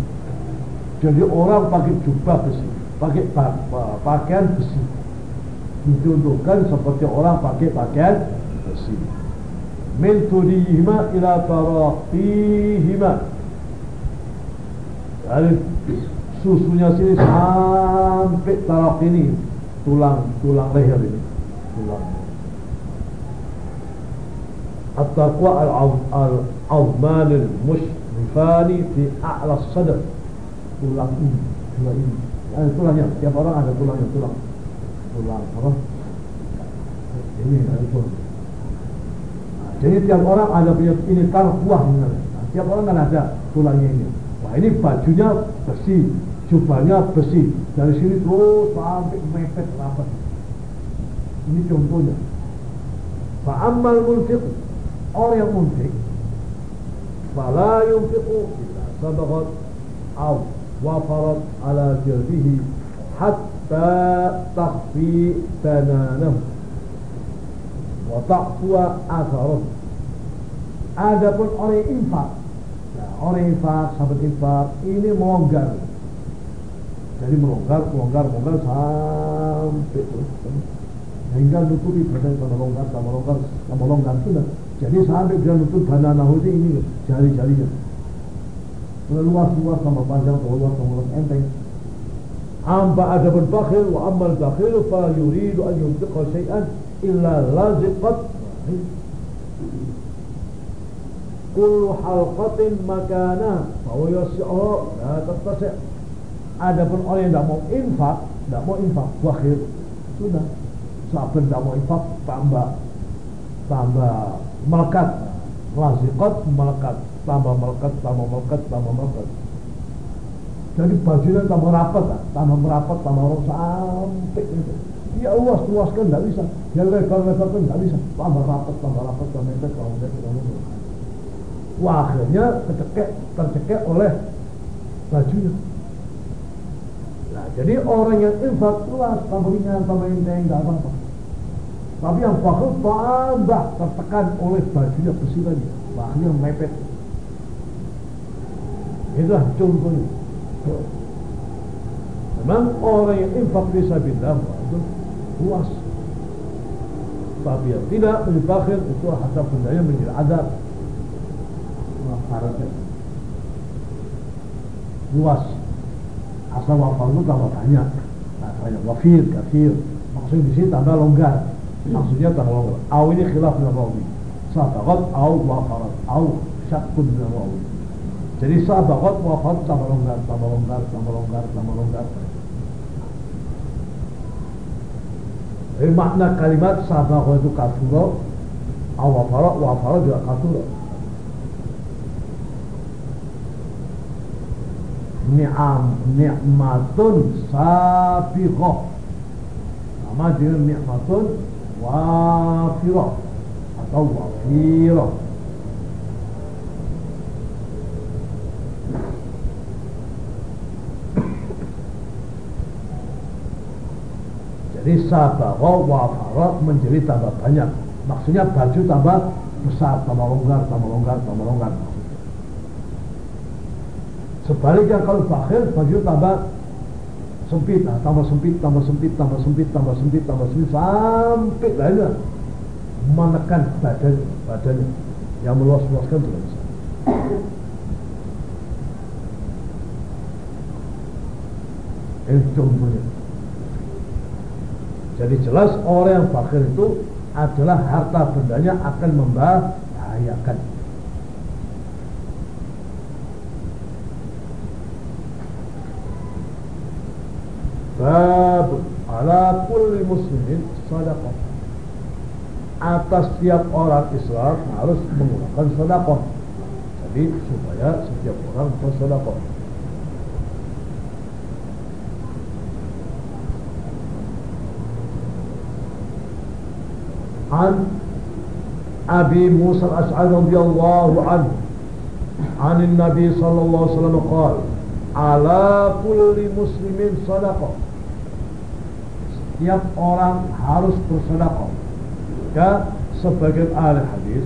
Jadi orang pakai jubah besi, pakai pakaian besi. Dicontohkan seperti orang pakai pakaian besi. Min tudihima ila taraqihima. Dari susunya sini sampai tarak ini. Tulang tulang leher ini. Tulang. At-taqwa al-azman al-mushrifani fi a'la sadr. Tulang ini tulang ini. Ada tulangnya. Tiap orang ada tulangnya tulang. Tulang apa? Ini ada tulang jadi tiap orang ada punya ini tarkuah nah, tiap orang kan ada tulangnya ini. Wah ini bajunya besi jubahnya besi. Dari sini terus sampai mepet rapat. Ini contohnya. Fa'ammal munfiq. Orang yang munfiq fala yunfiqu illa sabaqat aw wafarat ala jildihi hatta takhfi tananahu wa ta'fuwa atharuh adapun orang infak nah, orang infak sahabat infak ini melonggar jadi melonggar, melonggar, melonggar sampai terus. Hingga nutupi badan sama longgar, sama longgar, sama longgar sudah. Jadi sampai dia nutup badan nahudi ini jari-jarinya. Luas-luas sama panjang, luas sama luas enteng. Amba ada berbakhil wa amal bakhil fa yuridu an yunfiqa syai'an illa laziqat kullu halqatin makana bahwa yasi'u la tattasi' Adapun orang yang tidak mau infak, tidak mau infak, wakhir sudah. Sahabat tidak mau infak, tambah tambah melekat, laziqat melekat, tambah melekat, tambah melekat, tambah melekat. Jadi bajunya tambah rapat, tambah merapat, tambah sampai itu. Ya Allah luaskan tidak bisa, ya lebar-lebar pun tidak bisa. Tambah rapat, tambah rapat, tambah tambah mepet, tambah mepet. Wah, akhirnya tercekek, tercekek oleh bajunya. Nah, jadi orang yang infak luas, tambah ringan, tambah enteng, tidak apa-apa. Tapi yang fakir tambah tertekan oleh bajunya besirannya, akhirnya mepet. Itulah contohnya. Memang orang yang infak di sabillah itu luas. Tapi yang tidak bakhil itu harta bendanya menjadi adab. Mafaratnya luas. Asal wafal itu tambah banyak. Nah, banyak wafir, kafir. Maksudnya di sini tambah longgar. Maksudnya tambah longgar. Aw ini khilaf dengan rawi. Sadaqat aw wafarat aw syakun dengan rawi. Jadi sadaqat wafat tambah longgar, tambah longgar, tambah longgar, tambah longgar. Jadi makna kalimat sadaqah itu kasuro, awafara, wafara juga kasuro. Ni'am, ni'matun sabiqah. Sama dengan ni'matun wafirah atau wafirah. Jadi sabara wafara menjadi tambah banyak. Maksudnya baju tambah besar, tambah longgar, tambah longgar, tambah longgar. Sebaliknya kalau bakhil baju tambah sempit, nah, tambah sempit, tambah sempit, tambah sempit, tambah sempit, tambah sempit sampai lainnya menekan badan badannya yang meluas-luaskan tidak bisa. Ini contohnya. Jadi jelas orang yang fakir itu adalah harta bendanya akan membahayakan. Bab ala kulli muslimin sadaqah. Atas setiap orang Islam harus menggunakan sedekah. Jadi supaya setiap orang bersedekah. عن أبي موسى الأشعري رضي الله عنه عن النبي صلى الله عليه وسلم قال على كل muslimin صدقة setiap orang harus bersedekah ke sebagian ahli hadis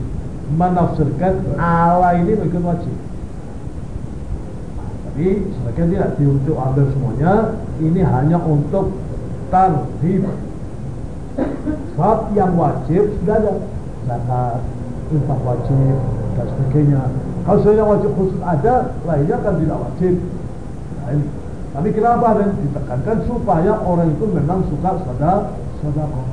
menafsirkan ala ini bukan wajib tapi sebagian tidak diunjuk ambil semuanya ini hanya untuk tarhib Sebab yang wajib sudah ada zakat, infak wajib dan sebagainya. Kalau yang wajib khusus ada, lainnya kan tidak wajib. Nah, ini. Tapi kenapa ada ditekankan supaya orang itu memang suka sadar sedekah.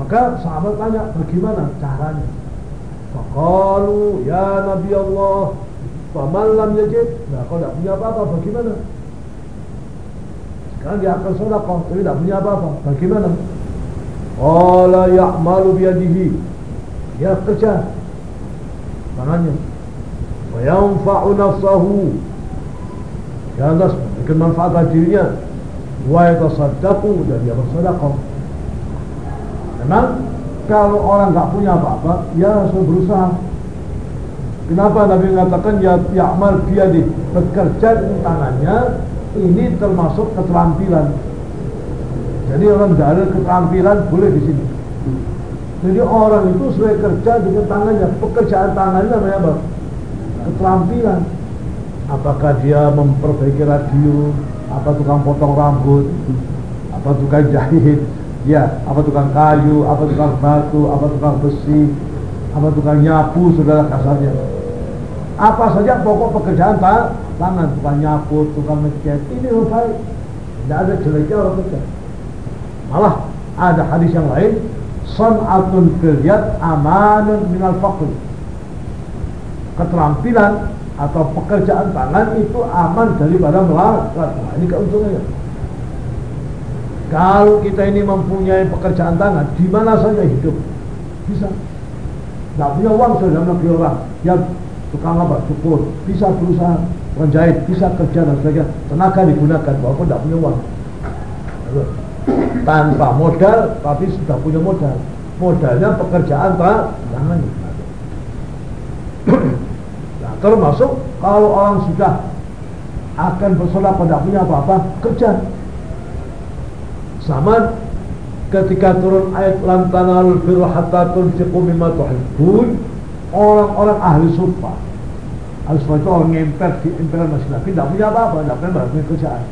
Maka sahabat tanya bagaimana caranya. Fakalu ya Nabi Allah, faman lam yajid. Nah kalau tidak punya apa-apa bagaimana? Dia akan sedekah tidak punya apa-apa. Bagaimana? Qala ya'malu biyadihi. Dia kerja tangannya. Wa yanfa'u nafsahu. Dia lantas memberikan manfaat dirinya. Wa yatasaddaqu dan dia bersedekah. Memang kalau orang nggak punya apa-apa, ya harus berusaha. Kenapa Nabi mengatakan ya ya'mal biyadi bekerja dengan tangannya ini termasuk keterampilan. Jadi orang ada keterampilan boleh di sini. Jadi orang itu sesuai kerja dengan tangannya, pekerjaan tangannya namanya apa? Keterampilan. Apakah dia memperbaiki radio, apa tukang potong rambut, apa tukang jahit, ya, apa tukang kayu, apa tukang batu, apa tukang besi, apa tukang nyapu, saudara kasarnya. Apa saja pokok pekerjaan tak tangan, tukang nyapu, tukang ngecat, ini orang baik. Tidak ada jeleknya orang kerja. Malah ada hadis yang lain, San'atun yad amanun minal faqr. Keterampilan atau pekerjaan tangan itu aman daripada melarat. Nah, ini keuntungannya. Kalau kita ini mempunyai pekerjaan tangan, di mana saja hidup bisa. Tidak punya uang sudah negeri orang, ya tukang apa, cukur, bisa berusaha menjahit, bisa kerja dan sebagainya. Tenaga digunakan, walaupun tidak punya uang. Tanpa modal, tapi sudah punya modal. Modalnya pekerjaan tangan. Nah, termasuk kalau orang sudah akan bersolat pada punya apa-apa, kerja sama ketika turun ayat lantanal birra hatta tunfiqu mimma orang-orang ahli sufa. Ahli sufa itu orang ngemper di emperan masih lagi tidak punya apa-apa tidak punya kerjaan.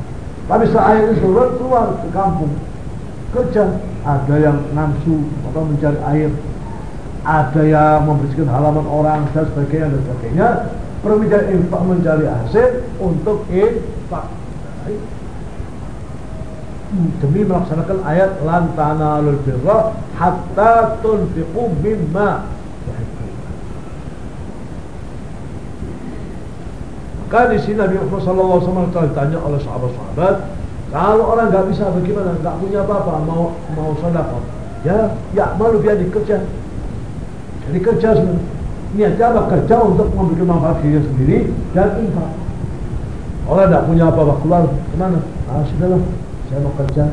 Tapi ayat itu turun keluar ke kampung. Kerja. Ada yang nafsu atau mencari air. Ada yang membersihkan halaman orang dan sebagainya dan sebagainya. Perlu infak mencari hasil untuk infak. Demi melaksanakan ayat lan tanalul birra hatta tunfiqu mimma Maka di sini Nabi Muhammad SAW telah ditanya oleh sahabat-sahabat, kalau orang nggak bisa bagaimana, nggak punya apa-apa, mau mau sedekah, ya, ya malu biar dikerja. Jadi kerja sebenarnya. Niatnya apa? Kerja untuk memberikan manfaat diri sendiri dan infak. Orang tidak punya apa-apa keluar ke mana? Ah sudahlah, saya mau kerja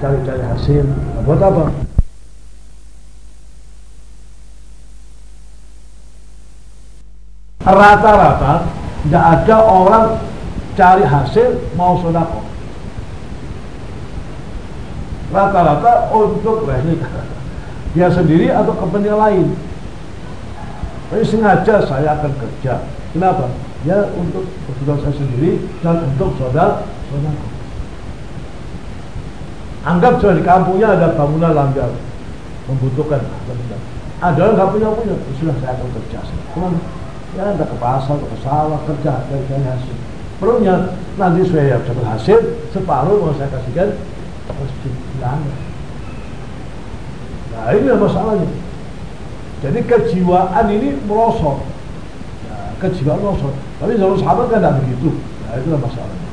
cari-cari hasil buat apa rata-rata tidak ada orang cari hasil mau sodako rata-rata untuk relik dia sendiri atau kepentingan lain. Tapi sengaja saya akan kerja. Kenapa? ya untuk kebutuhan saya sendiri dan untuk saudara saudara Anggap sudah di kampungnya ada bangunan langgar membutuhkan. Ada orang nggak punya punya ya sudah saya akan kerja. Ke mana ya ada ke pasar ke sawah kerja cari hasil. Perlunya nanti saya dapat hasil separuh mau saya kasihkan masjid nah ini masalahnya. Jadi kejiwaan ini merosot. Nah, kejiwaan merosot. Tapi zaman sahabat kan tidak begitu. Nah itulah masalahnya.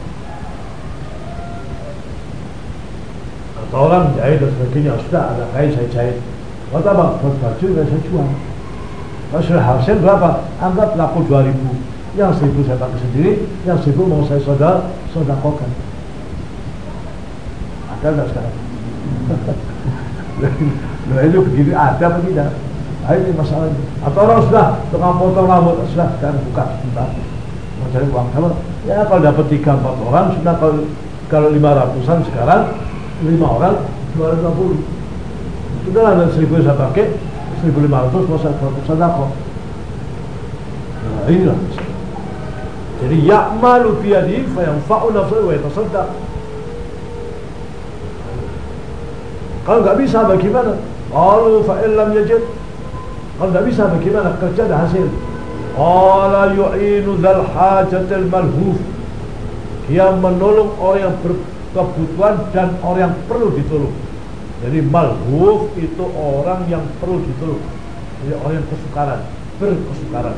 Atau orang jahit dan sebagainya sudah ada kain saya jahit. Buat apa? buat baju saya jual sudah hasil berapa? anggap laku 2000 yang seribu saya pakai sendiri yang seribu mau saya soda sodakokan ada nggak sekarang? Loh itu begini ada apa tidak? Nah ini masalahnya. Atau orang sudah tukang potong rambut sudah sekarang buka sebentar mau cari uang sama ya kalau dapat tiga empat orang sudah kalau kalau lima ratusan sekarang lima orang 250 sudah ada seribu saya pakai 1500 mau saya sedekah nah inilah jadi ya'malu biyadi fayanfa'u nafsuhu wa yatasaddaq. Kalau nggak bisa bagaimana? Qalu fa illam yajid. Kalau nggak bisa bagaimana? Kerja ada hasil. Qala yu'inu dzal hajatil malhuf. Dia menolong orang yang ber kebutuhan dan orang yang perlu ditolong. Jadi malhuf itu orang yang perlu ditolong. Jadi orang yang kesukaran, berkesukaran.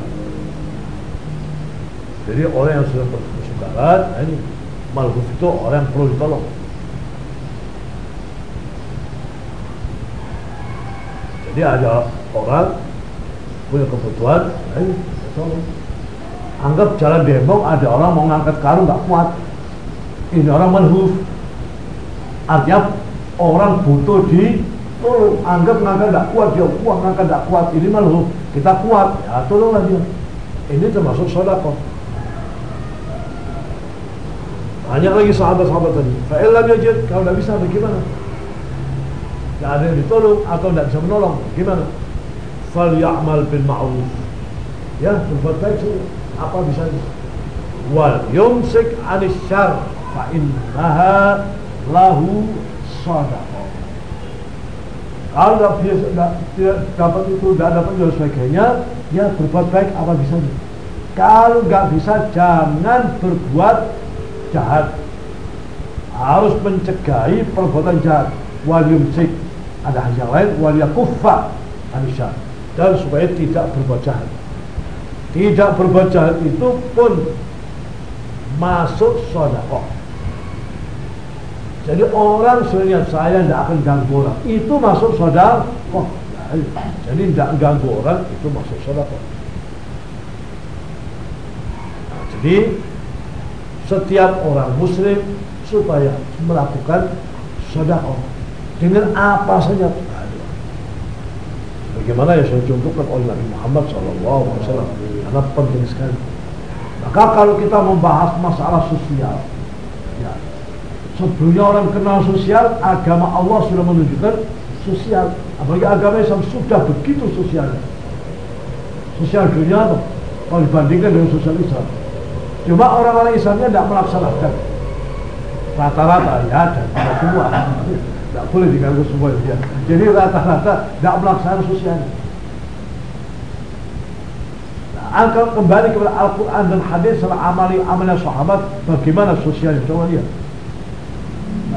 Jadi orang yang sudah berkesukaran, nah ini malhuf itu orang yang perlu ditolong. Jadi ada orang punya kebutuhan, nah ini tolong. Anggap jalan demo ada orang mau ngangkat karung nggak kuat, ini orang manhuf artinya orang butuh di tolong anggap ngangkat tidak kuat dia kuat ngangkat tidak kuat ini manhuf kita kuat ya tolonglah dia. Ini termasuk sodako. Banyak lagi sahabat-sahabat tadi. Fa'ilam yajid kalau tidak bisa bagaimana tidak ada yang ditolong atau tidak bisa menolong gimana? Fal ya'mal bil ma'ruf. Ya berbuat baik apa bisa? Wal yumsik anis syar fa innaha lahu sadaqah kalau nggak tidak dapat itu tidak dapat dan sebagainya ya berbuat baik apa bisa? Kalau nggak bisa jangan berbuat jahat. Harus mencegahi perbuatan jahat. Wal yumsik. Ada hadis yang lain wal yakuffa anisyar dan supaya tidak berbuat jahat. Tidak berbuat jahat itu pun masuk sodakoh jadi orang sebenarnya saya tidak akan ganggu orang. Itu masuk sodakoh jadi tidak ganggu orang itu masuk sodakoh nah, jadi setiap orang muslim supaya melakukan sodakoh dengan apa saja? Bagaimana yang saya contohkan oleh Nabi Muhammad SAW karena penting sekali. Maka kalau kita membahas masalah sosial, ya, sebelumnya orang kenal sosial, agama Allah sudah menunjukkan sosial. Apalagi agama Islam sudah begitu sosialnya. Sosial dunia apa? Kalau dibandingkan dengan sosial Islam. Cuma orang-orang Islamnya tidak melaksanakan. Rata-rata ya dan semua tidak boleh diganggu semua dia. Jadi rata-rata tidak melaksanakan sosial. Nah, kembali kepada Al-Quran dan hadis setelah amali amalnya sahabat bagaimana sosialnya coba lihat.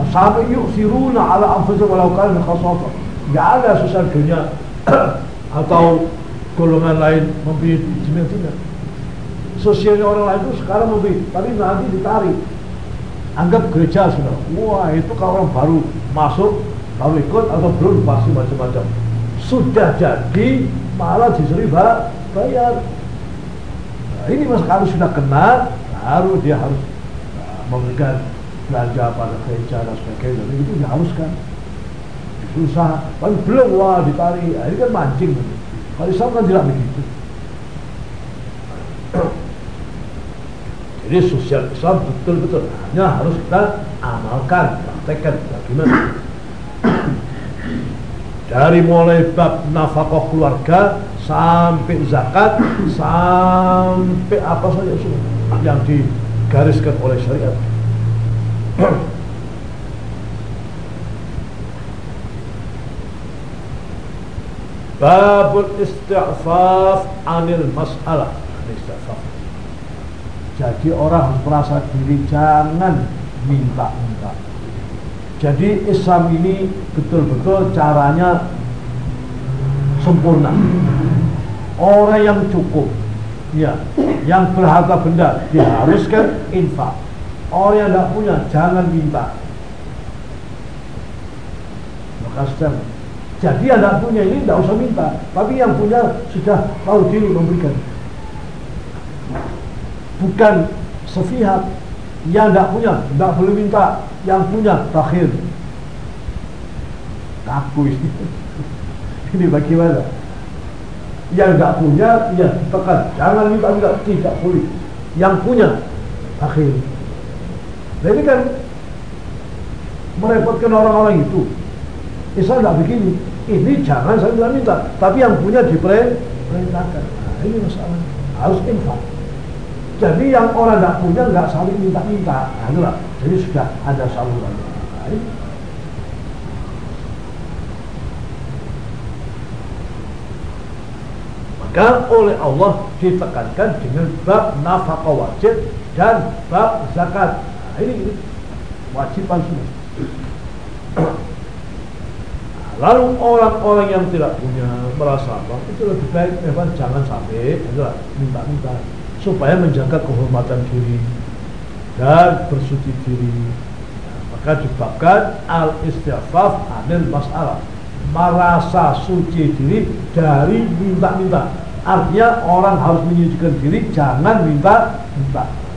Sahabat yuk siruna ala anfusihim walau kana khasasa. Tidak ada sosial dunia atau golongan lain memberi tidak. Sosialnya orang lain itu sekarang memberi, tapi nanti ditarik anggap gereja sudah wah itu kalau orang baru masuk baru ikut atau belum pasti macam-macam sudah jadi malah disuruh bayar nah, ini mas kalau sudah kenal baru dia harus nah, memberikan belanja pada gereja dan sebagainya. Dan itu diharuskan. Susah tapi belum wah ditarik. Nah, ini kan mancing. Kalau Islam kan tidak begitu. Jadi sosial Islam betul-betul hanya harus kita amalkan, praktekkan bagaimana. Dari mulai bab nafkah keluarga sampai zakat sampai apa saja yang digariskan oleh syariat. Babul istighfaf anil mas'alah. Istighfaf jadi orang merasa diri jangan minta-minta. Jadi Islam ini betul-betul caranya sempurna. Orang yang cukup, ya, yang berharta benda diharuskan infak. Orang yang tidak punya jangan minta. Maka jadi yang tidak punya ini tidak usah minta, tapi yang punya sudah tahu diri memberikan. Bukan sepihak. Yang tidak punya tidak boleh minta. Yang punya takhir. Kaku ini ini bagaimana? Yang tidak punya ya tekan jangan minta minta tidak boleh. Yang punya takhir nah ini kan merepotkan orang-orang itu Islam tidak begini ini jangan saya bilang minta tapi yang punya diperintahkan nah ini masalah harus infak jadi yang orang tidak punya nggak saling minta-minta. Nah, itulah. Jadi sudah ada saluran. Nah, Maka oleh Allah ditekankan dengan bab nafkah wajib dan bab zakat. Ini wajiban semua. Lalu orang-orang yang tidak punya merasa apa? Itu lebih baik memang jangan sampai adalah minta-minta. Supaya menjaga kehormatan diri dan bersuci diri. Maka dibabkan al istighfaf anil masalah. Merasa suci diri dari minta-minta. Artinya orang harus menyucikan diri jangan minta-minta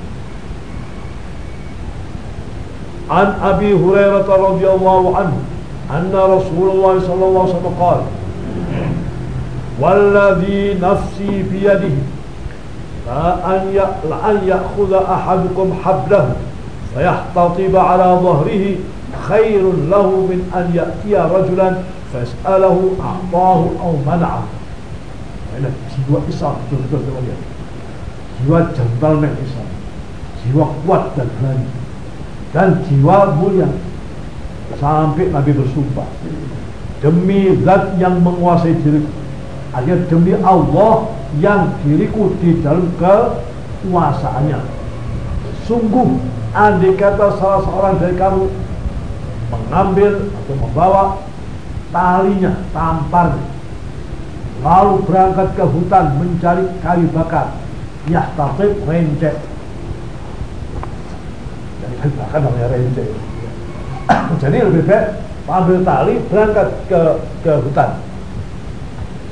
An Abi Hurairah radhiyallahu anhu anna Rasulullah sallallahu alaihi wasallam qala والذي نفسي بيده لأن يأخذ أحدكم حبله فيحتطب على ظهره خير له من أن يأتي رجلا فيسأله أعطاه أو منعه Ini jiwa Islam betul-betul teman Jiwa gentleman Islam Jiwa kuat dan berani Dan jiwa mulia Sampai Nabi bersumpah Demi zat yang menguasai diriku Artinya demi Allah yang diriku di dalam kekuasaannya. Sungguh, andai kata salah seorang dari kamu mengambil atau membawa talinya, tamparnya. Lalu berangkat ke hutan mencari kayu bakar. Yahtatib rencek. Bakar namanya rencek. Jadi lebih baik ambil tali berangkat ke ke hutan.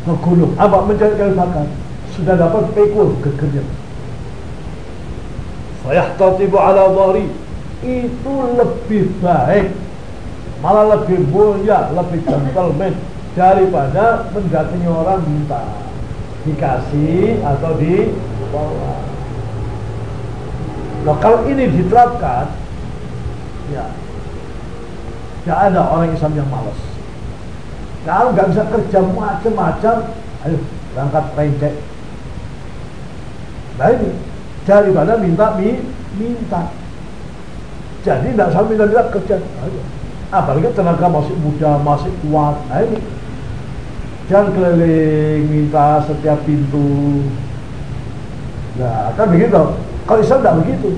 Ke gunung apa mencari kayu bakar. Sudah dapat pekul gegernya. Saya tatibu ala dhari itu lebih baik. Malah lebih mulia lebih gentleman daripada mendatangi orang minta dikasih atau di Nah, kalau ini diterapkan, ya Gak ada orang Islam yang malas. Kalau nggak bisa kerja macam-macam, ayo berangkat pencet. Nah ini daripada minta mi, minta. Jadi tidak sampai minta kerja. Ayo. Apalagi tenaga masih muda, masih kuat. Nah ini jangan keliling minta setiap pintu. Nah kan begitu. Kalau Islam tidak begitu.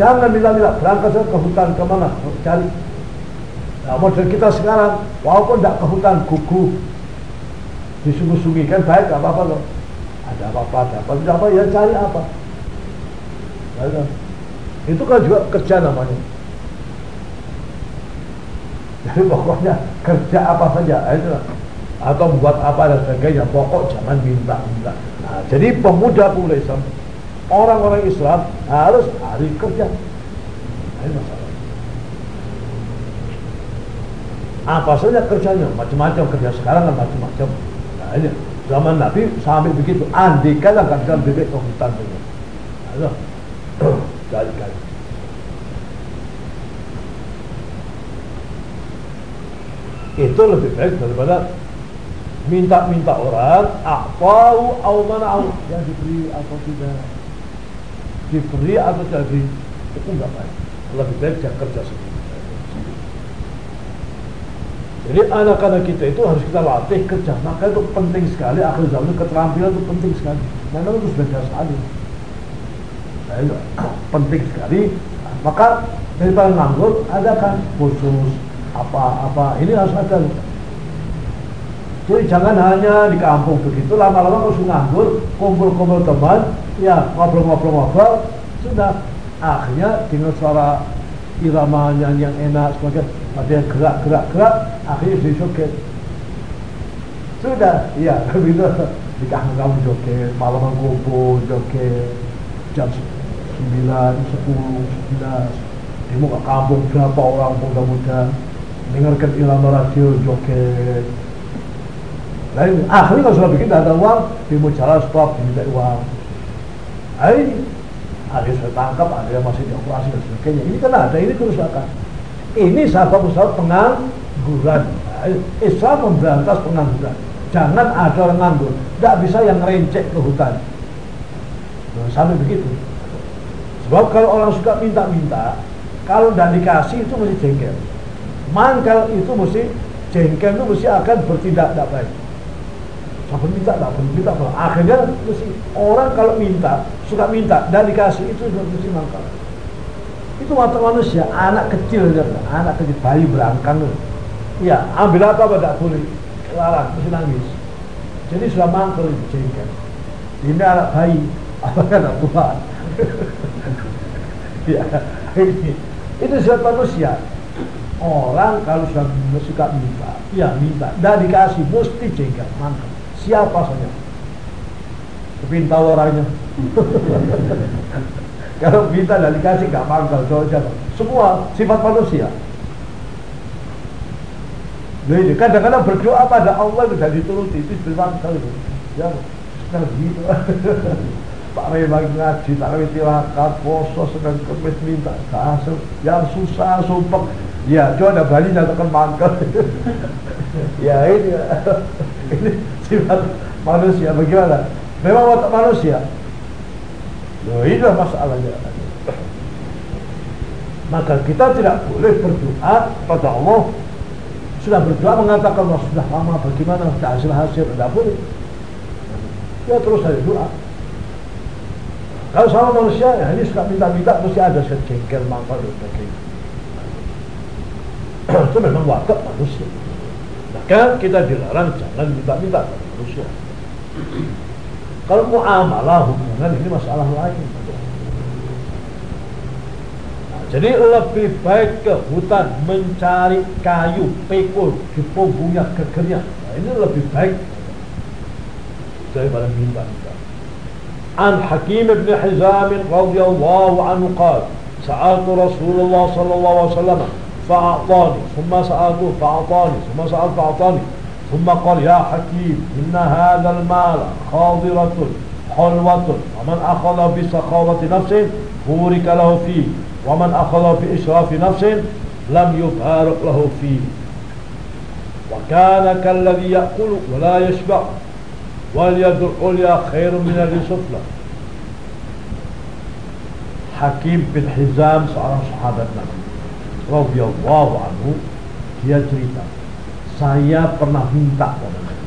Jangan minta-minta berangkat ke hutan ke mana cari Nah, model kita sekarang, walaupun tidak ke hutan gugup, disungi-sungi kan baik, apa-apa loh. Ada apa-apa, ada apa, tidak apa, ya cari apa. Nah, itu kan juga kerja namanya. Jadi pokoknya kerja apa saja, itu atau buat apa dan sebagainya, pokok jangan minta-minta. Nah, jadi pemuda pemuda Islam, orang-orang Islam harus hari kerja. Ini masalah. apa saja kerjanya? Macam-macam kerja sekarang kan macam-macam. Nah ini zaman Nabi sampai begitu. Andikan akan kan bebek ke hutan saja nah, kali-kali itu lebih baik daripada minta-minta orang apa au mana yang diberi atau tidak diberi atau diberi itu enggak baik lebih baik dia kerja sendiri jadi anak-anak kita itu harus kita latih kerja. Maka itu penting sekali akhir zaman keterampilan itu penting sekali. Memang itu sudah sekali. Nah, itu penting sekali. Maka daripada nganggur ada kan khusus apa-apa. Ini harus ada. Jadi jangan hanya di kampung begitu lama-lama harus nganggur, kumpul-kumpul teman, ya ngobrol-ngobrol-ngobrol, sudah. Akhirnya dengan suara irama yang enak sebagai ada yang gerak-gerak-gerak akhirnya jadi joget sudah iya begitu. Di kamu joget malam ngumpul joget jam 9, 10, 11 di muka kampung berapa orang muda-muda? Dengarkan irama radio joget Nah ini, akhirnya kalau sudah bikin ada uang, mau jalan stop, diminta uang. Nah ini, ada yang sudah tangkap, ada yang masih dioperasi dan sebagainya. Ini kan ada, ini kerusakan. Ini sebab-sebab pengangguran. Islam memberantas pengangguran. Jangan ada orang nganggur. Tidak bisa yang rencek ke hutan. Nah, sampai begitu. Sebab kalau orang suka minta-minta, kalau tidak dikasih itu mesti jengkel. Mangkal itu mesti jengkel itu mesti akan bertindak tidak baik. Sampai minta, tidak minta. Akhirnya mesti orang kalau minta, suka minta dan dikasih itu mesti mangkal. Itu mata manusia anak kecil anak kecil bayi berangkang ya. Ambil apa apa tidak boleh. Larang mesti nangis. Jadi sudah mangkel itu jengkel. Ini anak bayi apa anak tua? Ya ini itu sifat manusia. Orang kalau sudah suka minta ya minta dan dikasih mesti jengkel mangkel siapa saja kepinta orangnya Kalau minta dan dikasih gak mangkal, coba siapa? Semua sifat manusia. Nah ini kadang-kadang berdoa pada Allah itu jadi dituruti itu bermangkal itu. Ya, sekarang gitu. Pak Ray lagi ngaji, tak lagi tirakat, poso, sedang kemis minta kasih, yang susah, sumpah. Ya, coba ada Bali nyatakan mangkal. ya ini, ini sifat manusia. Bagaimana? Memang watak manusia. Nah, inilah masalahnya. Maka kita tidak boleh berdoa pada Allah sudah berdoa mengatakan Allah sudah lama bagaimana tidak hasil hasil tidak boleh. Ya terus saya doa. Kalau sama manusia ya ini suka minta-minta mesti ada secengkel mangkal dan sebagainya. Itu memang watak manusia. Maka kita dilarang jangan minta-minta pada manusia. Kalau muamalah hubungan ini masalah lain. Nah, jadi lebih baik ke hutan mencari kayu, pekul di punggungnya gegernya. Nah, ini lebih baik daripada minta-minta. An Hakim bin Hizam radhiyallahu anhu qala سألت رسول الله صلى الله عليه وسلم فأعطاني. ثم سألته فأعطاني. ثم سألت فأعطاني. ثم قال يا حكيم إن هذا المال خاضرة حلوة. ومن أخذ بسخاوة نفس بورك له فيه. ومن أخذ بإشراف نفس لم يبارك له فيه. وكان كالذي يأكل ولا يشبع واليد العليا خير من اليد السفلى. Hakim bin Hizam seorang sahabat radhiyallahu anhu dia cerita saya pernah minta pada Nabi.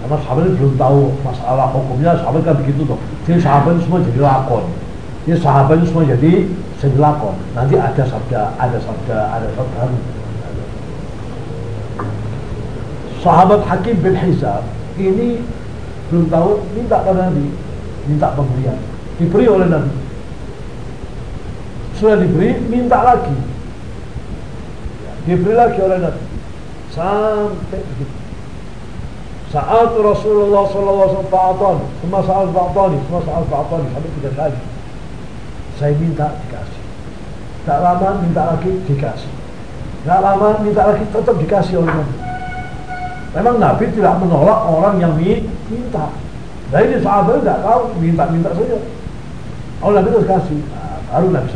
Karena sahabat ini belum tahu masalah hukumnya, sahabat kan begitu tuh. Jadi sahabat ini semua jadi lakon. Jadi sahabat ini semua jadi jadi lakon. Nanti ada sabda, ada sabda, ada sabda. Sahabat Hakim bin Hizam ini belum tahu minta pada Nabi, minta pemberian. Diberi oleh Nabi. Sudah diberi, minta lagi. Diberi lagi oleh Nabi. Sampai begitu. Saat Rasulullah SAW fa'atani semua saat fa'atani semua saat fa'atani sampai tiga kali. Saya minta dikasih. Tak lama minta lagi dikasih. Tak lama minta lagi tetap dikasih oleh Nabi. Memang Nabi tidak menolak orang yang minta. Nah ini sahabat tidak tahu minta-minta saja. Allah Nabi terus kasih nah, baru Nabi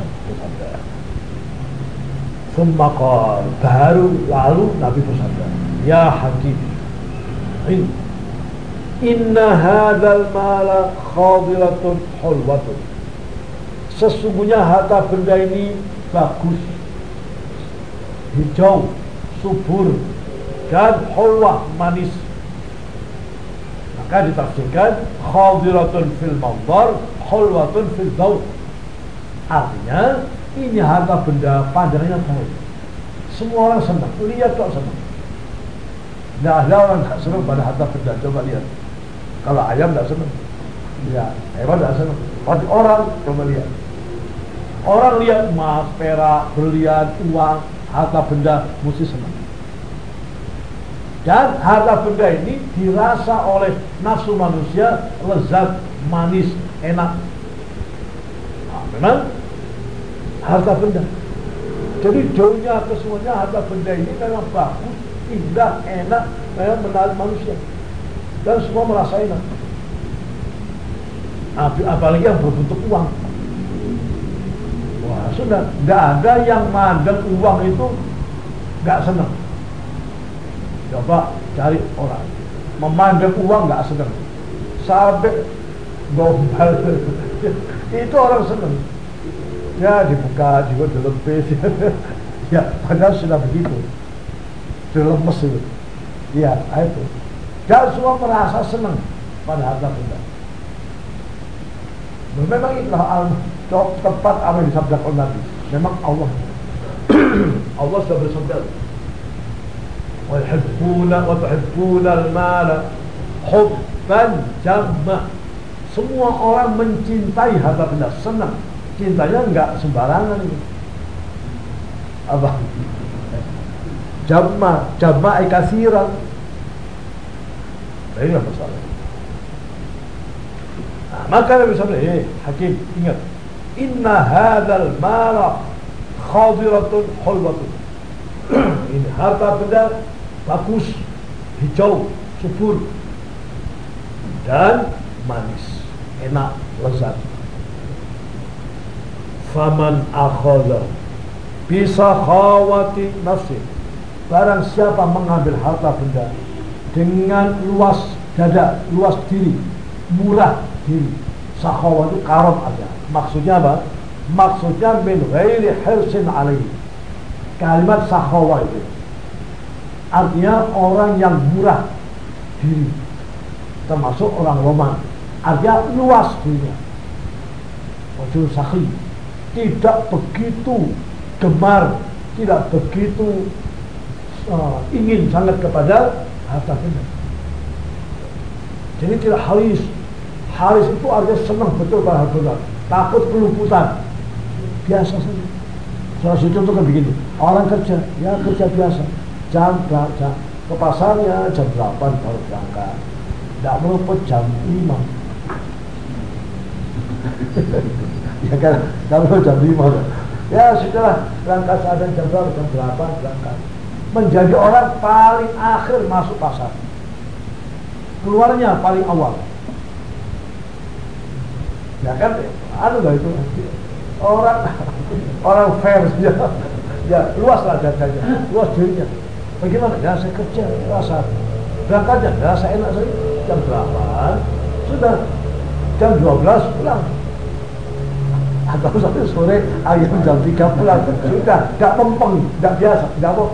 Thumma qal baru lalu Nabi bersabda ya hakim in inna hadzal mala khadiratun hulwatun. Sesungguhnya harta benda ini bagus hijau subur dan hulwah manis. Maka ditafsirkan khadiratun fil manzar hulwatun fil daud artinya ini harta benda pandangannya baik. Semua orang senang, lihat kok senang. Tidak ada orang tak senang pada harta benda. Coba lihat. Kalau ayam tidak senang, ya hewan tidak senang. Tapi orang coba lihat. Orang lihat emas, perak, berlian, uang, harta benda mesti senang. Dan harta benda ini dirasa oleh nafsu manusia lezat, manis, enak. Memang harta benda. Jadi jauhnya kesemuanya harta benda ini memang bagus, indah, enak, memang menarik manusia. Dan semua merasa enak. Apalagi yang berbentuk uang. Wah sudah, tidak ada yang mandang uang itu nggak senang. Coba cari orang memandang uang nggak senang, sampai gombal itu orang senang ya dibuka juga dilempis ya padahal sudah begitu. Dilemes itu. Ya itu. Dan semua merasa senang pada harta benda. Memang itulah al tepat apa yang disabdakan Nabi? Memang Allah. Allah sudah bersabda. Wa tuhibbuna al-mala hubban jamma semua orang mencintai harta benda. Senang. Cintanya nggak sembarangan ini. Apa? Jamma jamma ikasiran nah, ini masalah nah, maka Nabi SAW eh hakim ingat. Inna hadal mala khadiratun hulwatun ini harta benda bagus hijau subur dan manis enak lezat. Faman akhadha bisa khawati nafsi. Barang siapa mengambil harta benda dengan luas dada luas diri murah diri. Sakhawa itu karom aja. Maksudnya apa? Maksudnya min ghairi hirsin alaihi. Kalimat sakhawa itu. Artinya orang yang murah diri. Termasuk orang Roman artinya luas dirinya Wajul sakhi tidak begitu gemar, tidak begitu uh, ingin sangat kepada harta benda. Jadi tidak haris. Haris itu artinya senang betul pada harta benda. Takut kelumputan. Biasa saja. Salah satu contoh kan begini. Orang kerja, ya kerja biasa. Jam berapa? Ke pasarnya jam 8 baru berangkat. Tidak meluput jam 5. ya kan, kalau jam 5 Ya sudah berangkat saat jam berapa? Jam 8 berangkat. Menjadi orang paling akhir masuk pasar. Keluarnya paling awal. Ya kan, anu gak itu orang orang fair ya, ya luas lah dadanya, luas dirinya. Bagaimana? Ya saya kerja pasar. Berangkatnya, ya saya enak saja jam 8 sudah jam 12 pulang. Atau sampai sore ayam jam 3 pulang. Sudah tidak mempeng tidak biasa. Tidak mau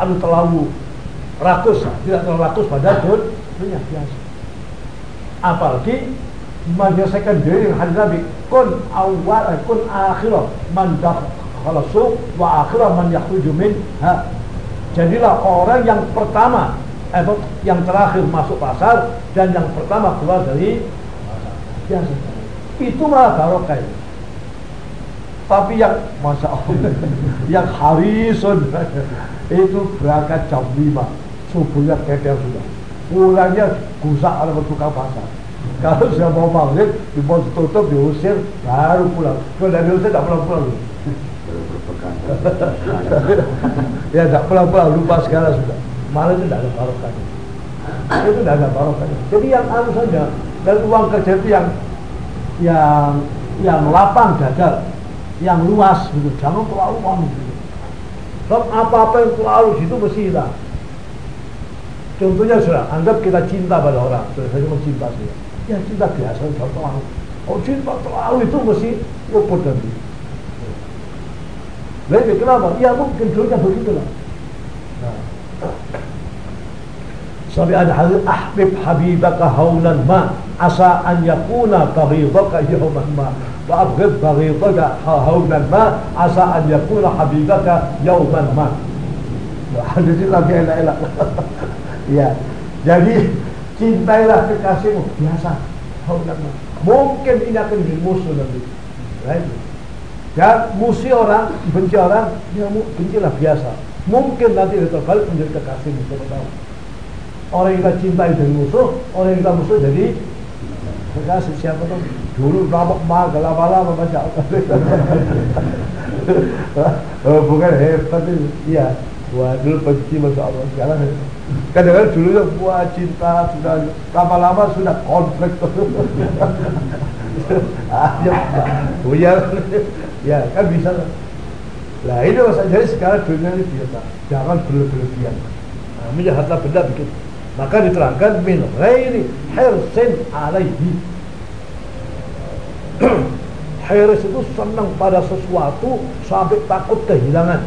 anu terlalu rakus. Tidak terlalu rakus pada dunia biasa. Apalagi menyelesaikan diri dengan hadis Nabi kun awal eh, kun akhirah man khalasu wa akhirah man yakhruju min ha. Jadilah orang yang pertama eh, yang terakhir masuk pasar dan yang pertama keluar dari biasa itu malah barokah tapi yang masa Allah yang harisun. Itu berangkat jam 5 subuhnya keker sudah. Pulangnya gusak ada tukang pasar. Kalau sudah mau maghrib di mau tutup diusir baru pulang. Kalau dari diusir tidak pulang-pulang ya tidak pulang-pulang lupa segala sudah. Malah itu tidak ada barokahnya itu tidak ada barokahnya jadi yang anu saja dan uang kerja itu yang yang yang lapang dada yang luas gitu. Jangan terlalu anu gitu. Apa-apa yang terlalu situ mesti hilang. Contohnya sudah, anggap kita cinta pada orang, sudah saya cuma cinta. Ya cinta biasa, jangan terlalu. Oh cinta terlalu itu mesti luput nanti. Lalu kenapa? Ya mungkin dulunya begitu lah. Nah sampai ada hadis ahbib habibaka haulan ma asa an yakuna baghidaka yawman ma. Wa abghid baghidaka haulan ma asa an yakuna habibaka yawman ma. Hadis itu lagi enak-enak ya jadi cintailah kekasihmu. Biasa haulan ma. Mungkin ini akan jadi musuh nanti Ya, musuh orang benci orang ya bencilah biasa. Mungkin nanti itu balik menjadi kekasihmu siapa tahu. Orang yang kita cintai jadi musuh Orang yang kita musuh jadi Kekasih. Siapa tahu? Dulu rabak marga lama-lama baca oh, bukan hebat itu. Iya. Wah dulu benci masya Allah. Sekarang kadang-kadang dulu ya buah cinta sudah lama-lama sudah konflik ya ya ya kan bisa lah. Ini masa jadi sekarang dunia ini biasa. Jangan berlebihan. Nah, menjahatlah benda begitu maka diterangkan min ghairi hirsin alaihi Hiris itu senang pada sesuatu sampai takut kehilangan.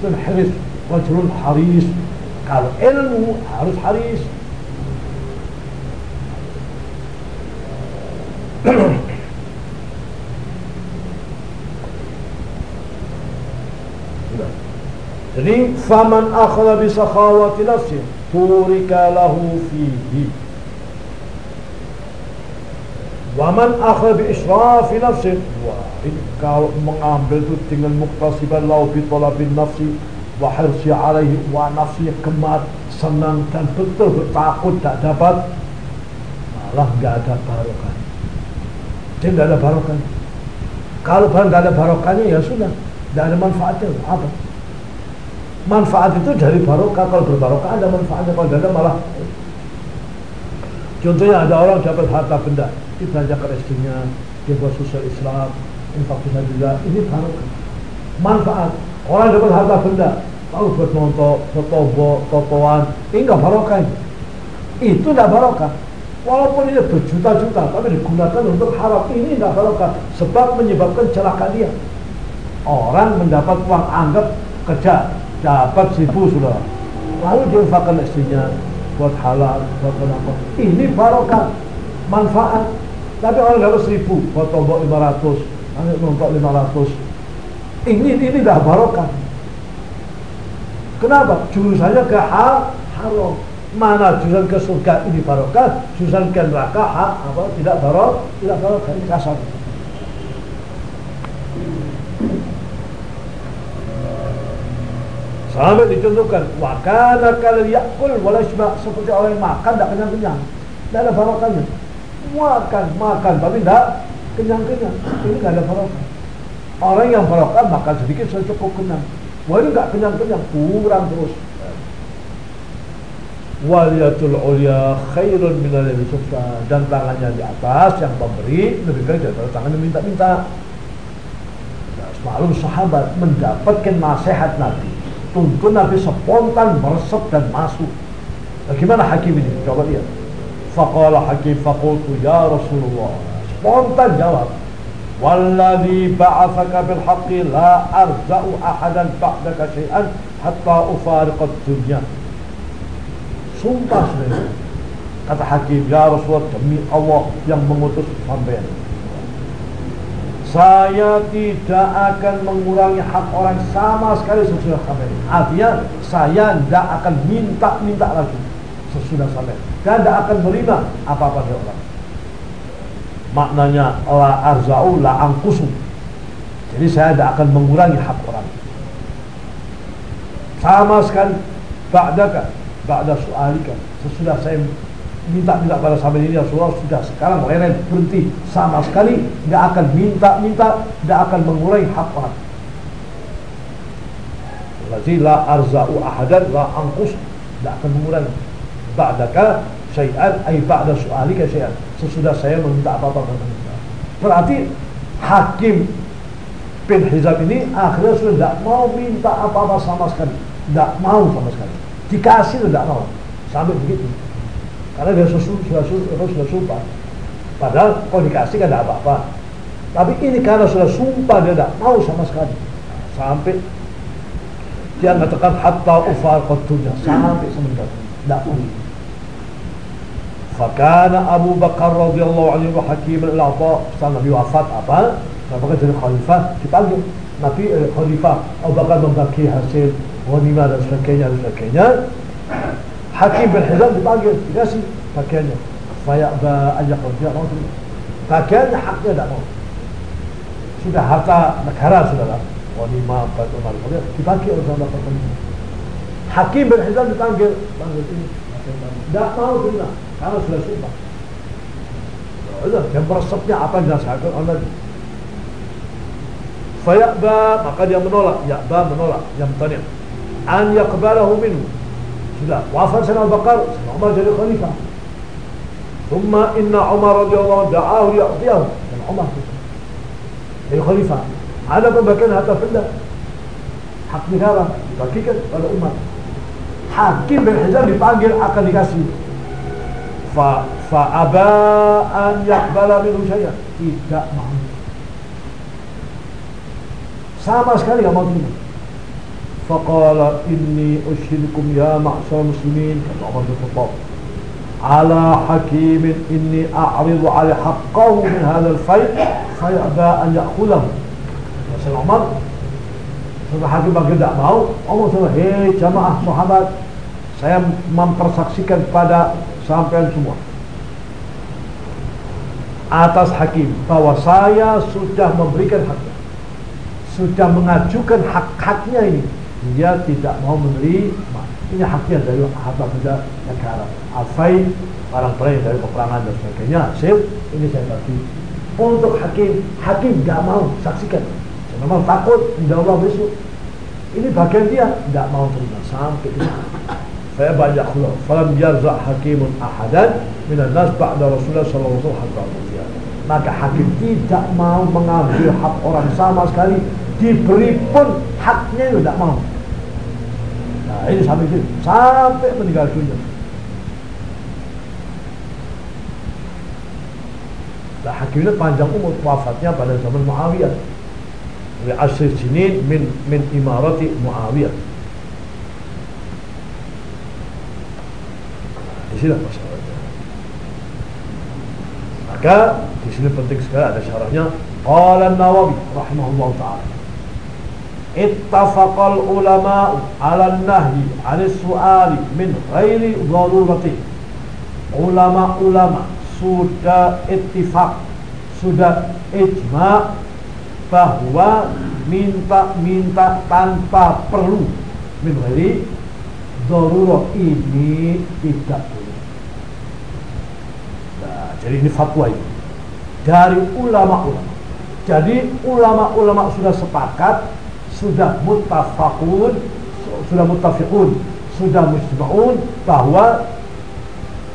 Itu hiris. Wajrun haris. Kalau ilmu harus haris. Jadi faman akhla bi sakhawati nafsi turika lahu fihi. Waman akhla bi israfi nafsin Wah ini mengambil itu dengan muktasiban lau bi talabin nafsi Wa hirsi alaihi wa nafsi kemat Senang dan betul takut tak dapat Malah nggak ada barokah. Jadi nggak ada barokah. Kalau nggak ada barokahnya ya sudah Nggak ada manfaatnya apa Manfaat itu dari barokah Kalau berbarokah ada manfaatnya Kalau tidak malah Contohnya ada orang dapat harta benda dibelanjakan istrinya, dia buat sosial Islam, infak juga, ini barokah. Manfaat. Orang dapat harta benda, lalu buat montok, totobo, totoan, ini barokah. Itu enggak barokah. Walaupun ini berjuta-juta, tapi digunakan untuk haram, ini enggak barokah. Sebab menyebabkan celaka dia. Orang mendapat uang anggap kerja, dapat seribu sudah. Lalu diinfakkan istrinya, buat halal, buat apa. Ini barokah, manfaat. Tapi orang dapat seribu, buat tombok lima ratus, nanti nontok lima ratus. Ini ini dah barokah. Kenapa? Jurusannya ke hal haram. Mana jurusan ke surga ini barokah, jurusan ke neraka ha, apa tidak barok, tidak barokah ini kasar. Sampai dicontohkan, wakana kalau yakul wala seperti orang yang makan tidak kenyang-kenyang, tidak ada barokahnya. Makan, makan, tapi tidak kenyang-kenyang. Ini tidak ada barokah. Orang yang barokah makan sedikit sudah cukup kenyang. Wah ini nggak kenyang-kenyang, kurang terus. Waliyatul ulia khairun minal sufla dan tangannya di atas yang memberi lebih baik daripada tangan yang minta-minta. Nah, semalam sahabat mendapatkan nasihat Nabi tuntun habis spontan meresap dan masuk. Nah, gimana hakim ini? Coba lihat. Faqala hakim faqultu ya Rasulullah. Spontan jawab. Walladhi ba'athaka bil la arza'u ahadan ba'daka syai'an hatta ufariqat dunya. Sumpah sebenarnya. Kata hakim, ya Rasulullah demi Allah yang mengutus sampean saya tidak akan mengurangi hak orang sama sekali sesudah sampai Artinya saya tidak akan minta-minta lagi sesudah sampai Dan tidak akan menerima apa-apa dari orang. Maknanya la arzau la angkusu jadi saya tidak akan mengurangi hak orang. Sama sekali ba'daka ba'da su'alika. Sesudah saya minta-minta pada sahabat ini Rasulullah sudah sekarang leren berhenti. Sama sekali tidak akan minta-minta tidak akan mengurangi hak orang. Berarti la arzau ahadan la angkus tidak akan mengurangi. Ba'daka syai'an ay ba'da su'alika syai'an. Sesudah saya meminta apa-apa berarti hakim bin Hizab ini akhirnya sudah tidak mau minta apa-apa sama sekali. Tidak mau sama sekali. Dikasih tidak mau. Sampai begitu karena dia sudah, sudah, sudah sumpah. Padahal kalau dikasih kan tidak apa-apa. Tapi ini karena sudah sumpah dia tidak mau sama sekali. Sampai dia mengatakan hatta ufar kotunya sampai semenjak tidak mau Fakana Abu Bakar radhiyallahu anhu hakim al-A'ta setelah Nabi wafat apa? Nabi jadi khalifah dipanggil Nabi eh, khalifah. Abu Bakar membagi hasil ghanimah dan sebagainya dan sebagainya Hakim bin Hizam dipanggil dikasih pakaiannya fayaba ajak dia mau terima pakaiannya haknya tidak mau sudah harta negara sudah lah ghanimah batu mal dibagi oleh sahabat Hakim bin Hizam dipanggil panggil ini tidak mau terima karena sudah sumpah. Sudah, yang meresapnya apa yang dirasakan oleh Nabi. Fayakba, maka dia menolak. Yakba menolak. Yang tanya. An yakbalahu minhu. لا وعصر سنة البقر بكر عمر جري خليفة. ثم إن عمر رضي الله عنه دعاه ليعطيه كان عمر. جري خليفة. على ما كان هذا في الله. حق نجارة دقيقة ولا أمة. حاكم بالحجاب يتعقل عقل قاسي ف... فأبا أن يقبل منه شيئا. إيه mau sama sekali nggak يا terima faqala inni ushidukum ya ma'syar muslimin kata Umar bin Khattab. Ala hakimin inni a'ridu ala haqqahu min hadha al-fay' fayaba an ya'khulahu. Rasul Umar setelah hakim bagi tidak mau? Umar sama hei jamaah sahabat saya mempersaksikan pada sampai semua. Atas hakim bahwa saya sudah memberikan haknya sudah mengajukan hak-haknya ini dia tidak mau memberi ini haknya dari harta benda negara. Afai barang-barang dari peperangan dan sebagainya. Hasil ini saya bagi. Untuk hakim hakim tidak mau saksikan. Memang takut tidak Allah besok. Ini bagian dia tidak mau terima. Sampai di saya banyak khulaf falam yarza hakimun ahadan minan nas ba'da Rasulullah sallallahu alaihi wasallam. Maka hakim tidak mau mengambil hak orang sama sekali. Diberi pun haknya itu tidak mau ini sampai itu sampai meninggal dunia Nah, hakim ini panjang umur wafatnya pada zaman Muawiyah. Di asir sinin min min imarati Muawiyah. sini masalahnya. Maka di sini penting sekali ada syarahnya. Qala Nawawi rahimahullah taala. Ittafaqal ulama ala nahyi anis su'ali min ghairi dharurati. Ulama-ulama sudah ittifaq sudah ijma bahwa minta-minta tanpa perlu min ghairi darurat ini tidak boleh. Nah, jadi ini fatwa ini. Dari ulama-ulama. Jadi ulama-ulama sudah sepakat sudah muttafaqun sudah muttafiqun sudah mujma'un bahwa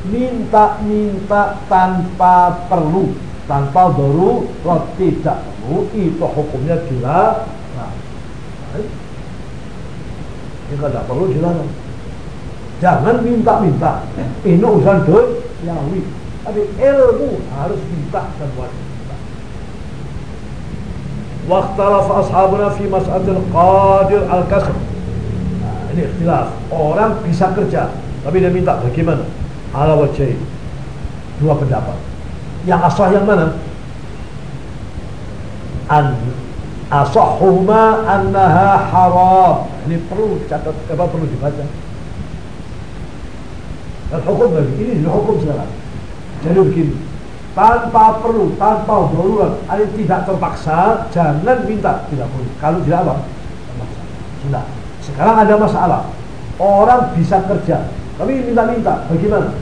minta-minta tanpa perlu tanpa baru tidak perlu itu hukumnya dilarang. Nah, ini tidak perlu dilarang. Jangan minta-minta. Ini urusan duniawi tapi ilmu harus minta dan wajib Waktalaf ashabuna fi mas'atil qadir al-kasr. Nah, ini ikhtilaf. Orang bisa kerja, tapi dia minta bagaimana? Ala wajah Dua pendapat. Yang asah yang mana? An asahuma annaha haram. Ini perlu catat, apa perlu dibaca. Dan hukum lagi, ini hukum sekarang. Jadi begini, tanpa perlu, tanpa darurat, ada tidak terpaksa, jangan minta, tidak boleh. Kalau tidak apa? Sudah. Sekarang ada masalah. Orang bisa kerja, tapi minta-minta, bagaimana?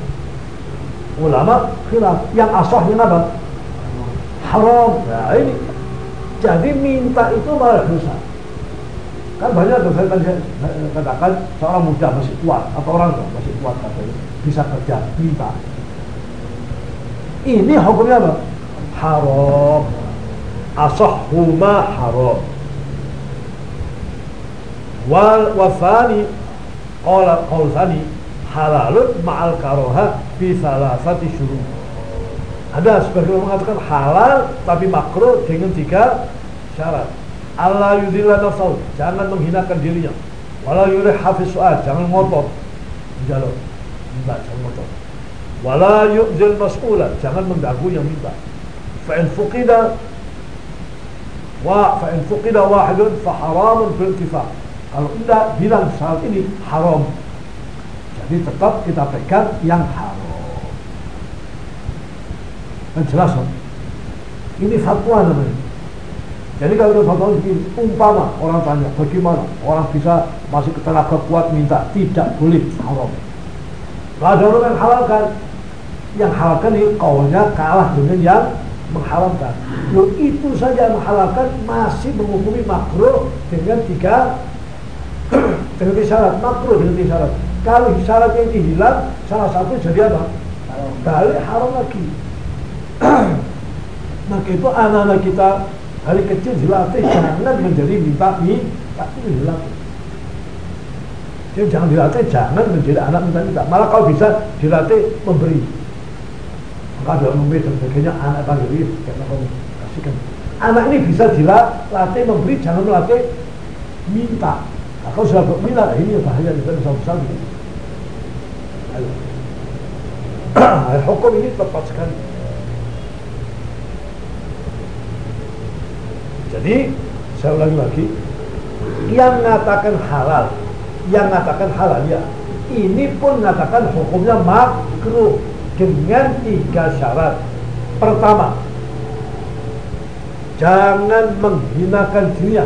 Ulama khilaf, yang asahnya apa? Haram. Nah ini. Jadi minta itu malah dosa. Kan banyak tuh saya tadi katakan seorang muda masih kuat atau orang tua masih kuat katanya bisa kerja minta ini hukumnya apa? Haram. Asahhuma haram. Wal wafani qala qaul thani halalun ma'al karoha fi salasati syurut. Ada sebagian mengatakan halal tapi makruh dengan tiga syarat. Allah yudhilla nafsahu, jangan menghinakan dirinya. Wala yurih hafiz su'al, jangan ngotot. Menjalur. Enggak, jangan ngotot wala yu'zil mas'ula. Jangan mengganggu yang minta. Fa'in fuqida wa fa'in fuqida wahidun fa haramun bil ittifaq. Kalau tidak bilang saat ini haram. Jadi tetap kita pegang yang haram. Dan jelas ini fatwa namanya. Jadi kalau ada fatwa begini umpama orang tanya bagaimana? Orang bisa masih tenaga kuat minta tidak boleh haram. Gak ada orang yang halalkan yang halalkan ini kaunya kalah dengan yang mengharamkan. Lo itu saja menghalalkan masih menghukumi makruh dengan tiga dengan syarat makruh dengan syarat. Kalau syaratnya ini hilang, salah satu jadi apa? Balik haram lagi. Maka itu anak-anak kita hari kecil dilatih jangan menjadi minta mie, tapi dilatih. Jadi jangan dilatih, jangan menjadi anak minta-minta. Malah kalau bisa dilatih memberi maka dalam memberi dan sebagainya anak panggil karena kasihkan. Anak ini bisa dilatih memberi jangan melatih minta. Nah, kalau sudah minta ini bahaya kita bisa besar gitu. Hukum ini tepat sekali. Jadi saya ulangi lagi yang mengatakan halal yang mengatakan halal ya ini pun mengatakan hukumnya makruh dengan tiga syarat. Pertama, jangan menghinakan dirinya.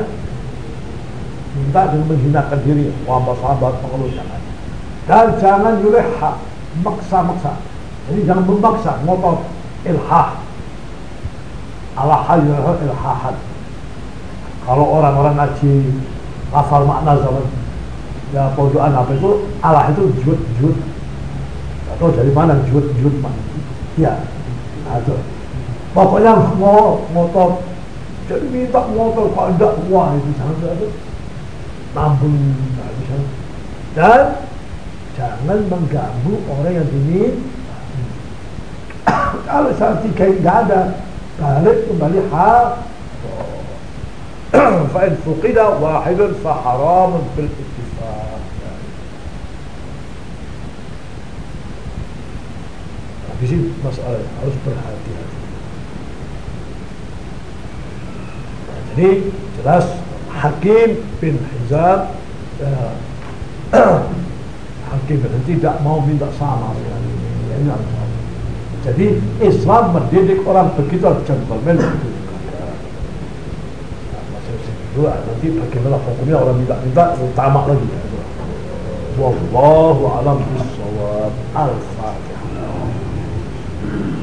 Minta dengan menghinakan diri. Wah, sahabat pengeluh jangan. Dan jangan hak maksa-maksa. Jadi jangan memaksa, ngotot ilhah. Allah ilhahan. Kalau orang-orang ngaji hafal makna zaman ya podoan apa itu Allah itu jud jud atau dari mana jut jut mana ya atau pokoknya mau motor jadi minta motor kalau tidak wah itu jangan ada tampung nggak bisa dan jangan mengganggu orang yang ini kalau saat tiga nggak ada balik kembali hal فإن فقد واحد فحرام بالاتفاق di sini masalah harus berhati-hati. Nah, jadi jelas Hakim bin Hizam uh, Hakim bin tidak mau minta sama sekali. Ini Jadi Islam mendidik orang begitu gentleman itu dua nanti bagaimana hukumnya orang minta-minta utama lagi. Wallahu alam bisawab al-fatihah Mm-hmm.